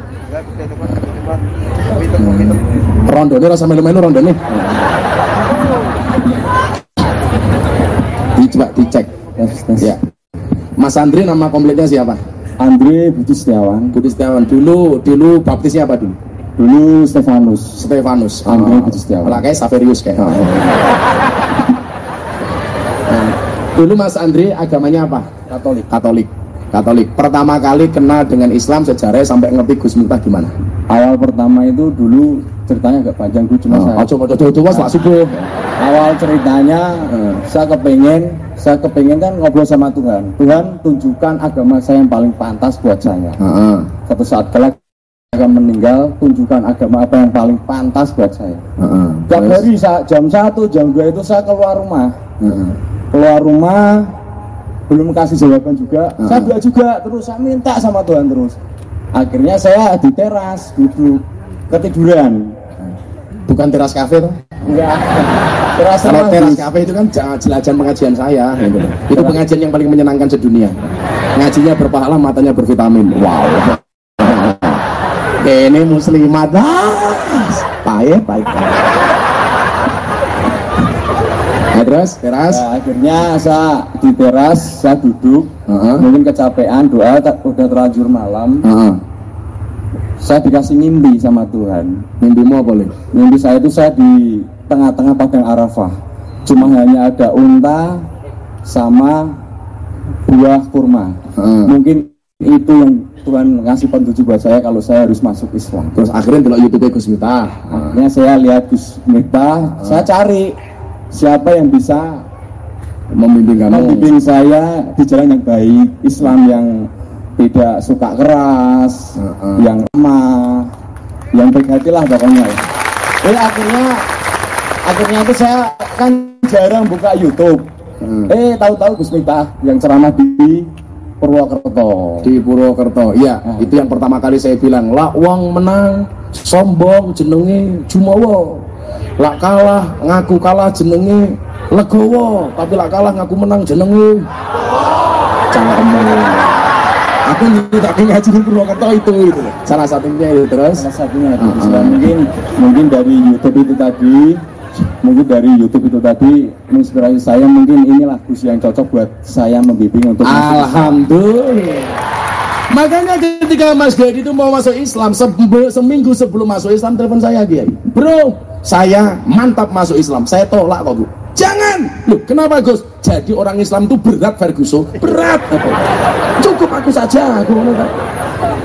Rondo ini rasa melu-melu rondo nih. Coba dicek. Ya. Mas Andri nama komplitnya siapa? Andre Budi Setiawan Budi Setiawan dulu dulu baptisnya apa dulu dulu Stefanus. Stefanus. Andre Oh, Budi Setiawan. Lah kayak Saverius kayak. Nah, dulu Mas Andri agamanya apa? Katolik. Katolik. Katolik. Pertama kali kenal dengan Islam sejarah sampai ngerti Gus Miftah gimana? Awal pertama itu dulu ceritanya agak panjang gue cuma saya Oh, coba coba coba coba subuh awal ceritanya Hmm. saya kepengen saya kepengen kan ngobrol sama Tuhan. Tuhan tunjukkan agama saya yang paling pantas buat saya. Heeh. satu saat kelak saya akan meninggal tunjukkan agama apa yang paling pantas buat saya. Heeh. tiap Terus? hari sa- jam 1 jam 2 itu saya keluar rumah. Heeh. keluar rumah belum kasih jawaban juga. Hmm. saya doa juga terus saya minta sama Tuhan terus. Akhirnya saya di teras duduk ketiduran. Bukan teras kafe tuh enggak. Teras kalau teras kafe itu kan j- jelajan pengajian saya. Gitu. itu pengajian yang paling menyenangkan sedunia. Ngajinya berpahala matanya bervitamin. Wow ini muslimat. Ah, payah payah. Nah, terus teras Nah, akhirnya saya di teras saya duduk. Heeh. mungkin kecapean doa tak- udah terlanjur malam. Heeh. saya dikasih mimpi sama Tuhan. Mimpimu apa boleh mimpi saya itu saya di tengah-tengah padang Arafah. Cuma hanya ada unta sama buah kurma. Heeh. mungkin itu yang Tuhan ngasih petunjuk buat saya kalau saya harus masuk Islam. Terus akhirnya delok YouTube Gus Miftah. Akhirnya saya lihat Gus Miftah. Saya cari siapa yang bisa membimbing kamu. Membimbing saya di jalan yang baik Islam yang tidak suka keras Heeh. yang ramah yang baik hati lah pokoknya. Jadi akhirnya akhirnya itu saya kan jarang buka YouTube. Hmm. eh tahu-tahu Gus Miftah yang ceramah di Purwokerto di Purwokerto iya Hmm. itu yang pertama kali saya bilang lak wong menang sombong jenenge Jumawa lak kalah ngaku kalah jenenge legowo tapi lak kalah ngaku menang jenenge cangkemmu aku nyeritain ngaji di Purwokerto itu itu salah satunya itu terus salah satunya itu. Hmm. Islam. mungkin mungkin dari YouTube itu tadi mungkin dari YouTube itu tadi menginspirasi saya mungkin inilah Gus yang cocok buat saya membimbing untuk. Alhamdulillah. Makanya ketika Mas Dedi itu mau masuk Islam sembe- seminggu sebelum masuk Islam telepon saya Kiai. Bro, saya mantap masuk Islam. Saya tolak kok. Jangan. Loh, kenapa Gus? Jadi orang Islam itu berat Ferguson. Berat. Cukup aku saja aku.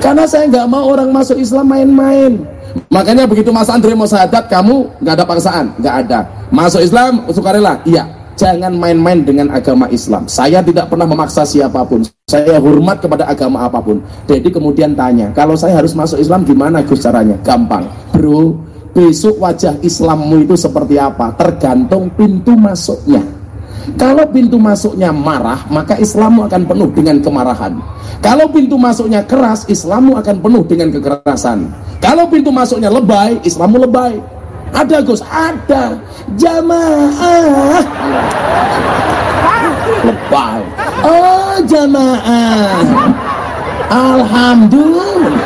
Karena saya nggak mau orang masuk Islam main-main. Makanya begitu Mas Andre mau syahadat, kamu nggak ada paksaan, nggak ada. Masuk Islam, sukarela, iya. Jangan main-main dengan agama Islam. Saya tidak pernah memaksa siapa pun. Saya hormat kepada agama apa pun. Jadi kemudian tanya, kalau saya harus masuk Islam gimana Gus caranya? Gampang, bro. Besok wajah Islammu itu seperti apa? Tergantung pintu masuknya. Kalau pintu masuknya marah, maka Islammu akan penuh dengan kemarahan. Kalau pintu masuknya keras, Islammu akan penuh dengan kekerasan. Kalau pintu masuknya lebay, Islammu lebay. Ada Gus, ada. Jamaah. Lebay. Oh, jamaah. Alhamdulillah.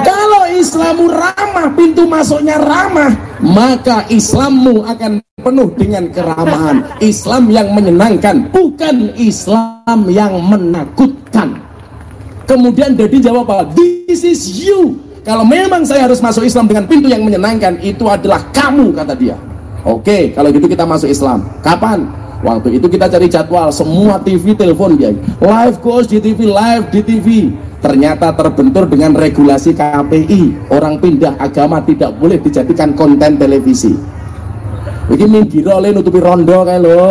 Kalau Islammu ramah, pintu masuknya ramah, maka Islammu akan penuh dengan keramahan. Islam yang menyenangkan, bukan Islam yang menakutkan. Kemudian Dedi jawab apa? This is you. Kalau memang saya harus masuk Islam dengan pintu yang menyenangkan, itu adalah kamu, kata dia. Oke, kalau gitu kita masuk Islam. Kapan? Waktu itu kita cari jadwal, semua TV telepon dia. Live course di TV, live di TV. Ternyata terbentur dengan regulasi KPI. Orang pindah agama tidak boleh dijadikan konten televisi. Ini minggir oleh nutupi rondo kayak lo.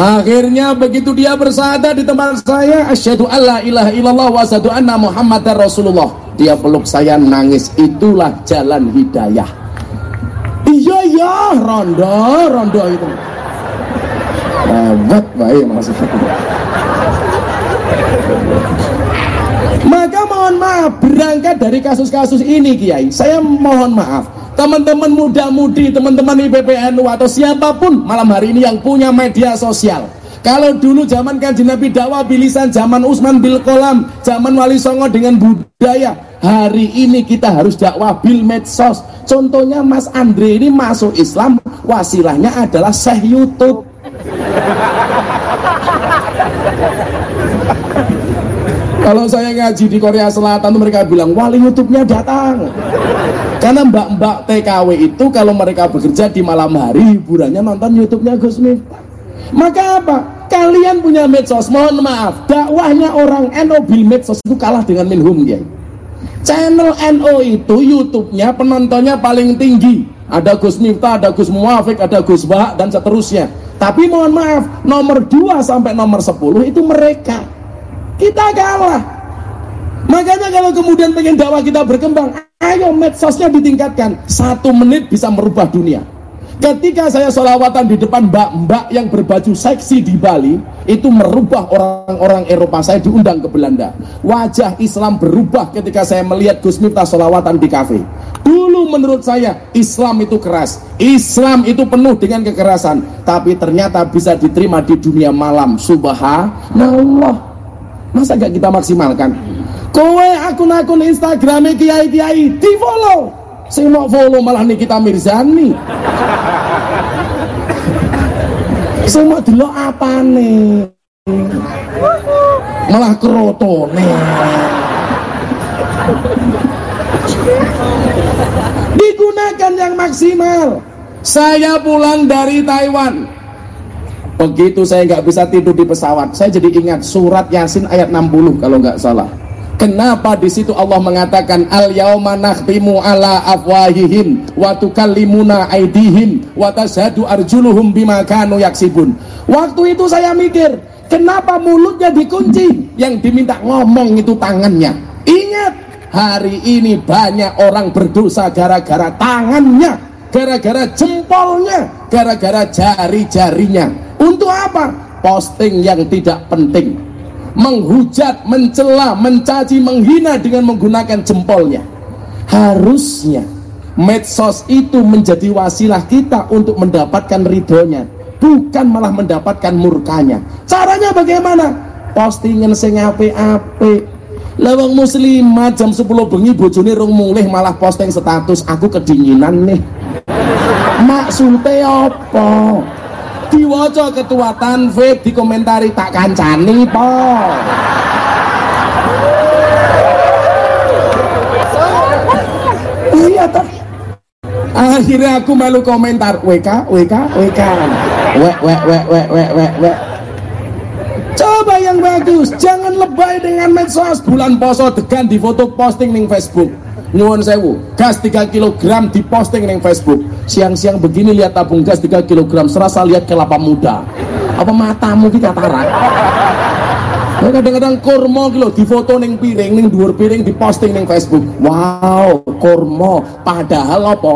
Akhirnya begitu dia bersada di tempat saya, asyhadu alla ilaha illallah wa asyhadu anna muhammadar rasulullah. Dia peluk saya nangis, itulah jalan hidayah. Iya ya, rondo, rondo itu. Hebat baik maksudnya. Maka mohon maaf berangkat dari kasus-kasus ini Kiai. Saya mohon maaf teman-teman muda-mudi, teman-teman IPPNU atau siapa pun malam hari ini yang punya media sosial. Kalau dulu zaman kanji Nabi dakwah bilisan, zaman Usman bil kolam, zaman Wali Songo dengan budaya. Hari ini kita harus dakwah bil medsos. Contohnya Mas Andre ini masuk Islam, wasilahnya adalah Syekh YouTube. Kalau saya ngaji di Korea Selatan mereka bilang wali YouTube-nya datang. Karena mbak-mbak TKW itu kalau mereka bekerja di malam hari hiburannya nonton YouTube-nya Gus Miftah. Maka apa? Kalian punya medsos, mohon maaf, dakwahnya orang NO bil medsos itu kalah dengan minhum ya. Channel NO itu YouTube-nya penontonnya paling tinggi. Ada Gus Miftah, ada Gus Muafik, ada Gus Bahak dan seterusnya. Tapi mohon maaf, nomor 2 sampai nomor 10 itu mereka kita kalah makanya kalau kemudian pengen dakwah kita berkembang ayo medsosnya ditingkatkan satu menit bisa merubah dunia ketika saya sholawatan di depan mbak-mbak yang berbaju seksi di Bali itu merubah orang-orang Eropa saya diundang ke Belanda. Wajah Islam berubah ketika saya melihat Gus Miftah sholawatan di kafe. Dulu menurut saya Islam itu keras. Islam itu penuh dengan kekerasan. Tapi ternyata bisa diterima di dunia malam. Subhanallah. Masa gak kita maksimalkan? Kowe akun-akun Instagram kiai-kiai di follow. Sing mau follow malah nih kita Mirzani. Semua dulu apa nih? Malah kerotone. Digunakan yang maksimal. Saya pulang dari Taiwan Begitu saya nggak bisa tidur di pesawat, saya jadi ingat surat Yasin ayat 60 kalau nggak salah. Kenapa di situ Allah mengatakan al yauma nakhtimu ala afwahihim wa tukallimuna aydihim wa tashhadu arjuluhum bima kanu yaksibun. Waktu itu saya mikir, kenapa mulutnya dikunci? Yang diminta ngomong itu tangannya. Ingat, hari ini banyak orang berdosa gara-gara tangannya, gara-gara jempolnya, gara-gara jari-jarinya. Untuk apa? Posting yang tidak penting. Menghujat, mencela, mencaci, menghina dengan menggunakan jempolnya. Harusnya medsos itu menjadi wasilah kita untuk mendapatkan ridhonya. Bukan malah mendapatkan murkanya. Caranya bagaimana? Postingan sing ape-ape. Lewang muslimah jam 10 bengi bojone rung mulih malah posting status aku kedinginan nih. Maksudnya apa? Diwaca ketua tanfid dikomentari tak kancani po. Iya toh. Akhirnya aku malu komentar WK WK WK wek wek wek wek wek wek wek. Coba yang bagus jangan lebay dengan medsos. Bulan poso degan di foto posting ning Facebook nyuwun sewu. Gas 3 kg diposting neng Facebook. Siang-siang begini lihat tabung gas 3 kg serasa lihat kelapa muda. Apa matamu kita tarak? Nah, kadang-kadang kormo gitu di foto neng piring neng dhuwur piring diposting neng Facebook. Wow kormo padahal apa?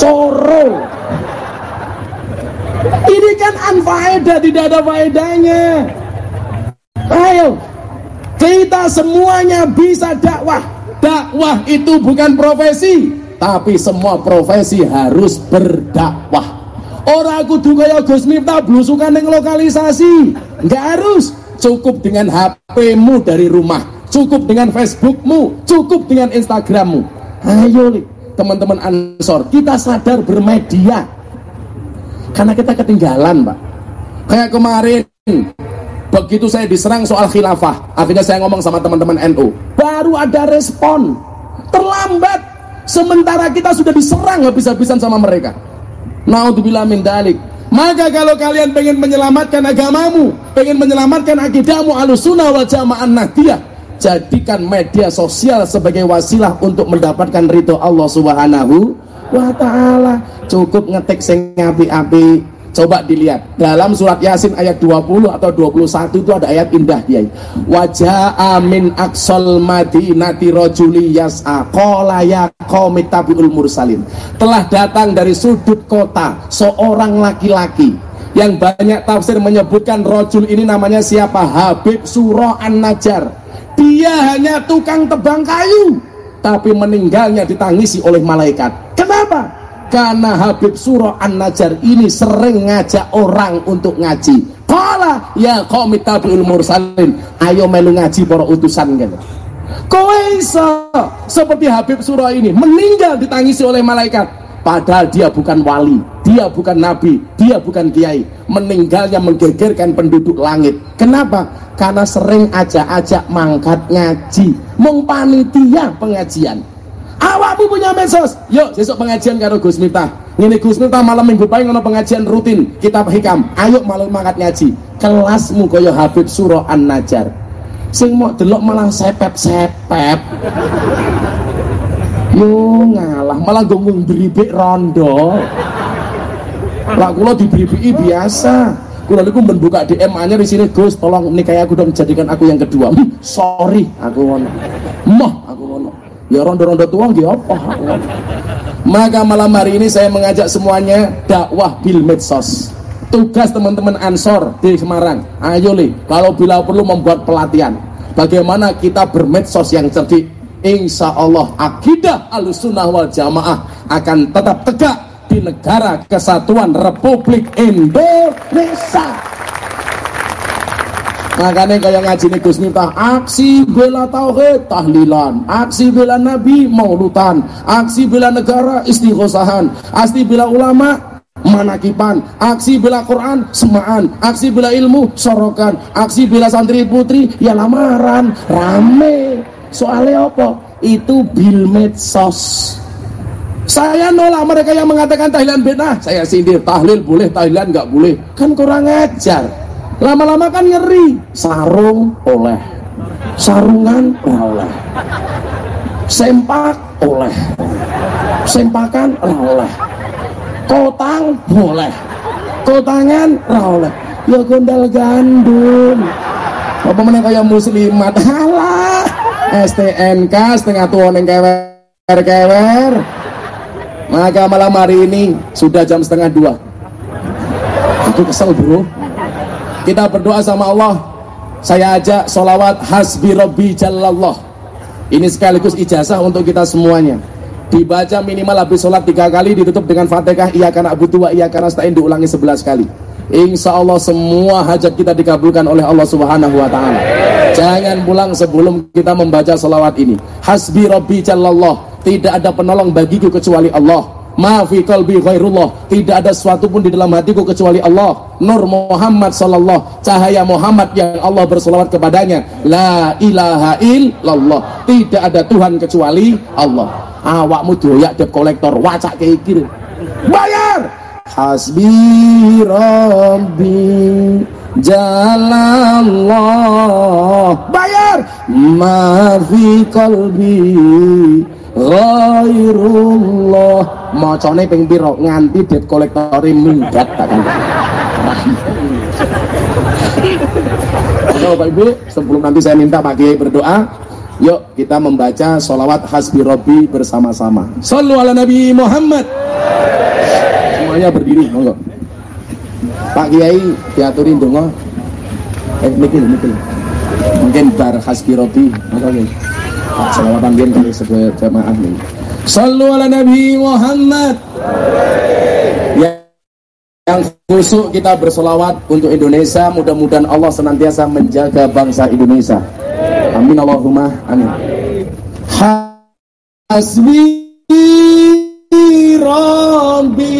Coro. Ini kan anfaedah tidak ada faedahnya. Ayo kita semuanya bisa dakwah dakwah itu bukan profesi tapi semua profesi harus berdakwah. Orang kudu kaya Gus Miftah blusukan yang lokalisasi. Nggak harus. Cukup dengan HP-mu dari rumah. Cukup dengan Facebookmu. Cukup dengan Instagrammu. Ayo teman-teman Ansor kita sadar bermedia. Karena kita ketinggalan Pak. Kayak kemarin begitu saya diserang soal khilafah akhirnya saya ngomong sama teman-teman NU baru ada respon. Terlambat. Sementara kita sudah diserang habis-habisan sama mereka. Naudzubillah min dalik. Maka kalau kalian pengen menyelamatkan agamamu pengen menyelamatkan akidahmu alusuna wal jama'an nahdiyah jadikan media sosial sebagai wasilah untuk mendapatkan ridho Allah subhanahu wa ta'ala. Cukup ngetik sing api-api Coba dilihat dalam surat Yasin ayat 20 atau 21 itu ada ayat indah dia. Wajah amin aksol madinati rojuli yas'a qala ya mursalin. Telah datang dari sudut kota seorang laki-laki yang banyak tafsir menyebutkan rojul ini namanya siapa Habib Surah An-Najar dia hanya tukang tebang kayu tapi meninggalnya ditangisi oleh malaikat kenapa? Karena Habib Surah An-Najar ini sering ngajak orang untuk ngaji. Kala ya qaumit tabi'ul mursalin. Ayo melu ngaji para utusan gitu. Kowe iso? Seperti Habib Surah ini meninggal ditangisi oleh malaikat. Padahal dia bukan wali dia bukan nabi dia bukan kiai. Meninggalnya menggegerkan penduduk langit. Kenapa? Karena sering ajak-ajak mangkat ngaji mong panitia pengajian awakmu punya medsos yuk besok pengajian karo Gus Miftah ini Gus Miftah malam minggu pagi ngono pengajian rutin kitab hikam ayo malam mangkat ngaji kelasmu kaya Habib Surah An-Najar sing mau delok malah sepep-sepep Yo ngalah malah gonggong beribik rondo. Lah kula dibribiki biasa. Kula niku membuka DM anyar di sini Gus, tolong nikahi aku dong jadikan aku yang kedua. Hm, sorry, aku ngono. Moh. Ya rondo-rondo tua nggih apa. Maka malam hari ini saya mengajak semuanya dakwah bil medsos. Tugas teman-teman Ansor di Semarang. Ayo li, kalau bila perlu membuat pelatihan. Bagaimana kita bermedsos yang cerdik insya Allah akidah alusunah wal jamaah akan tetap tegak di negara kesatuan Republik Indonesia makanya kayak ngaji nih Gus Miftah aksi bela tauhid tahlilan. Aksi bela nabi maulutan. Aksi bela negara istighosahan. Aksi bela ulama manakipan. Aksi bela Quran semaan. Aksi bela ilmu sorokan. Aksi bela santri putri ya lamaran. Rame. Soalnya apa? itu bil medsos. Saya nolak mereka yang mengatakan tahlilan benar saya sindir tahlil boleh tahlilan nggak boleh. Kan kurang ajar lama-lama kan ngeri sarung oleh. Sarungan oleh. Sempak oleh. Sempakan oleh. Kotang boleh. Kotangan oleh. Ya gondal gandum. Apa mana kayak muslimat? *laughs* Halah STNK setengah tua neng kewer kewer maka malam hari ini sudah jam setengah dua. Aku kesel bro kita berdoa sama Allah saya ajak solawat hasbi robbi jallallah ini sekaligus ijazah untuk kita semuanya dibaca minimal habis sholat tiga kali ditutup dengan fatihah iya karena butuh iya karena stain diulangi sebelas kali Insya Allah semua hajat kita dikabulkan oleh Allah Subhanahu Wa Taala. Jangan pulang sebelum kita membaca salawat ini. Hasbi Rabbi Jallallah. Tidak ada penolong bagiku kecuali Allah. Maafi kalbi ghairullah. Tidak ada sesuatu pun di dalam hatiku kecuali Allah. Nur Muhammad sallallahu cahaya Muhammad yang Allah bersolawat kepadanya. La ilaha illallah. Tidak ada Tuhan kecuali Allah. Awakmu doyak dep kolektor wacak gini. Bayar! Hasbi Rabbi Jalallah Bayar Ma fi qalbi Ghairullah. Macane ping pira? Nganti debt collector minggat tak kan Oke Bapak Ibu, sebelum nanti saya minta Pak Kiai berdoa, yuk kita membaca sholawat hasbi Rabbi bersama-sama. Sallu ala Nabi Muhammad. Semuanya berdiri monggo. Pak Kiai diaturin dong eh mikir mikir. Mungkin bar hasbi robi okay. Selawatan biar kali jamaah nih Sallu ala Nabi Muhammad. Ya yang khusus kita bersolawat untuk Indonesia mudah-mudahan Allah senantiasa menjaga bangsa Indonesia. Amin Allahumma amin. Hasbi Rabbi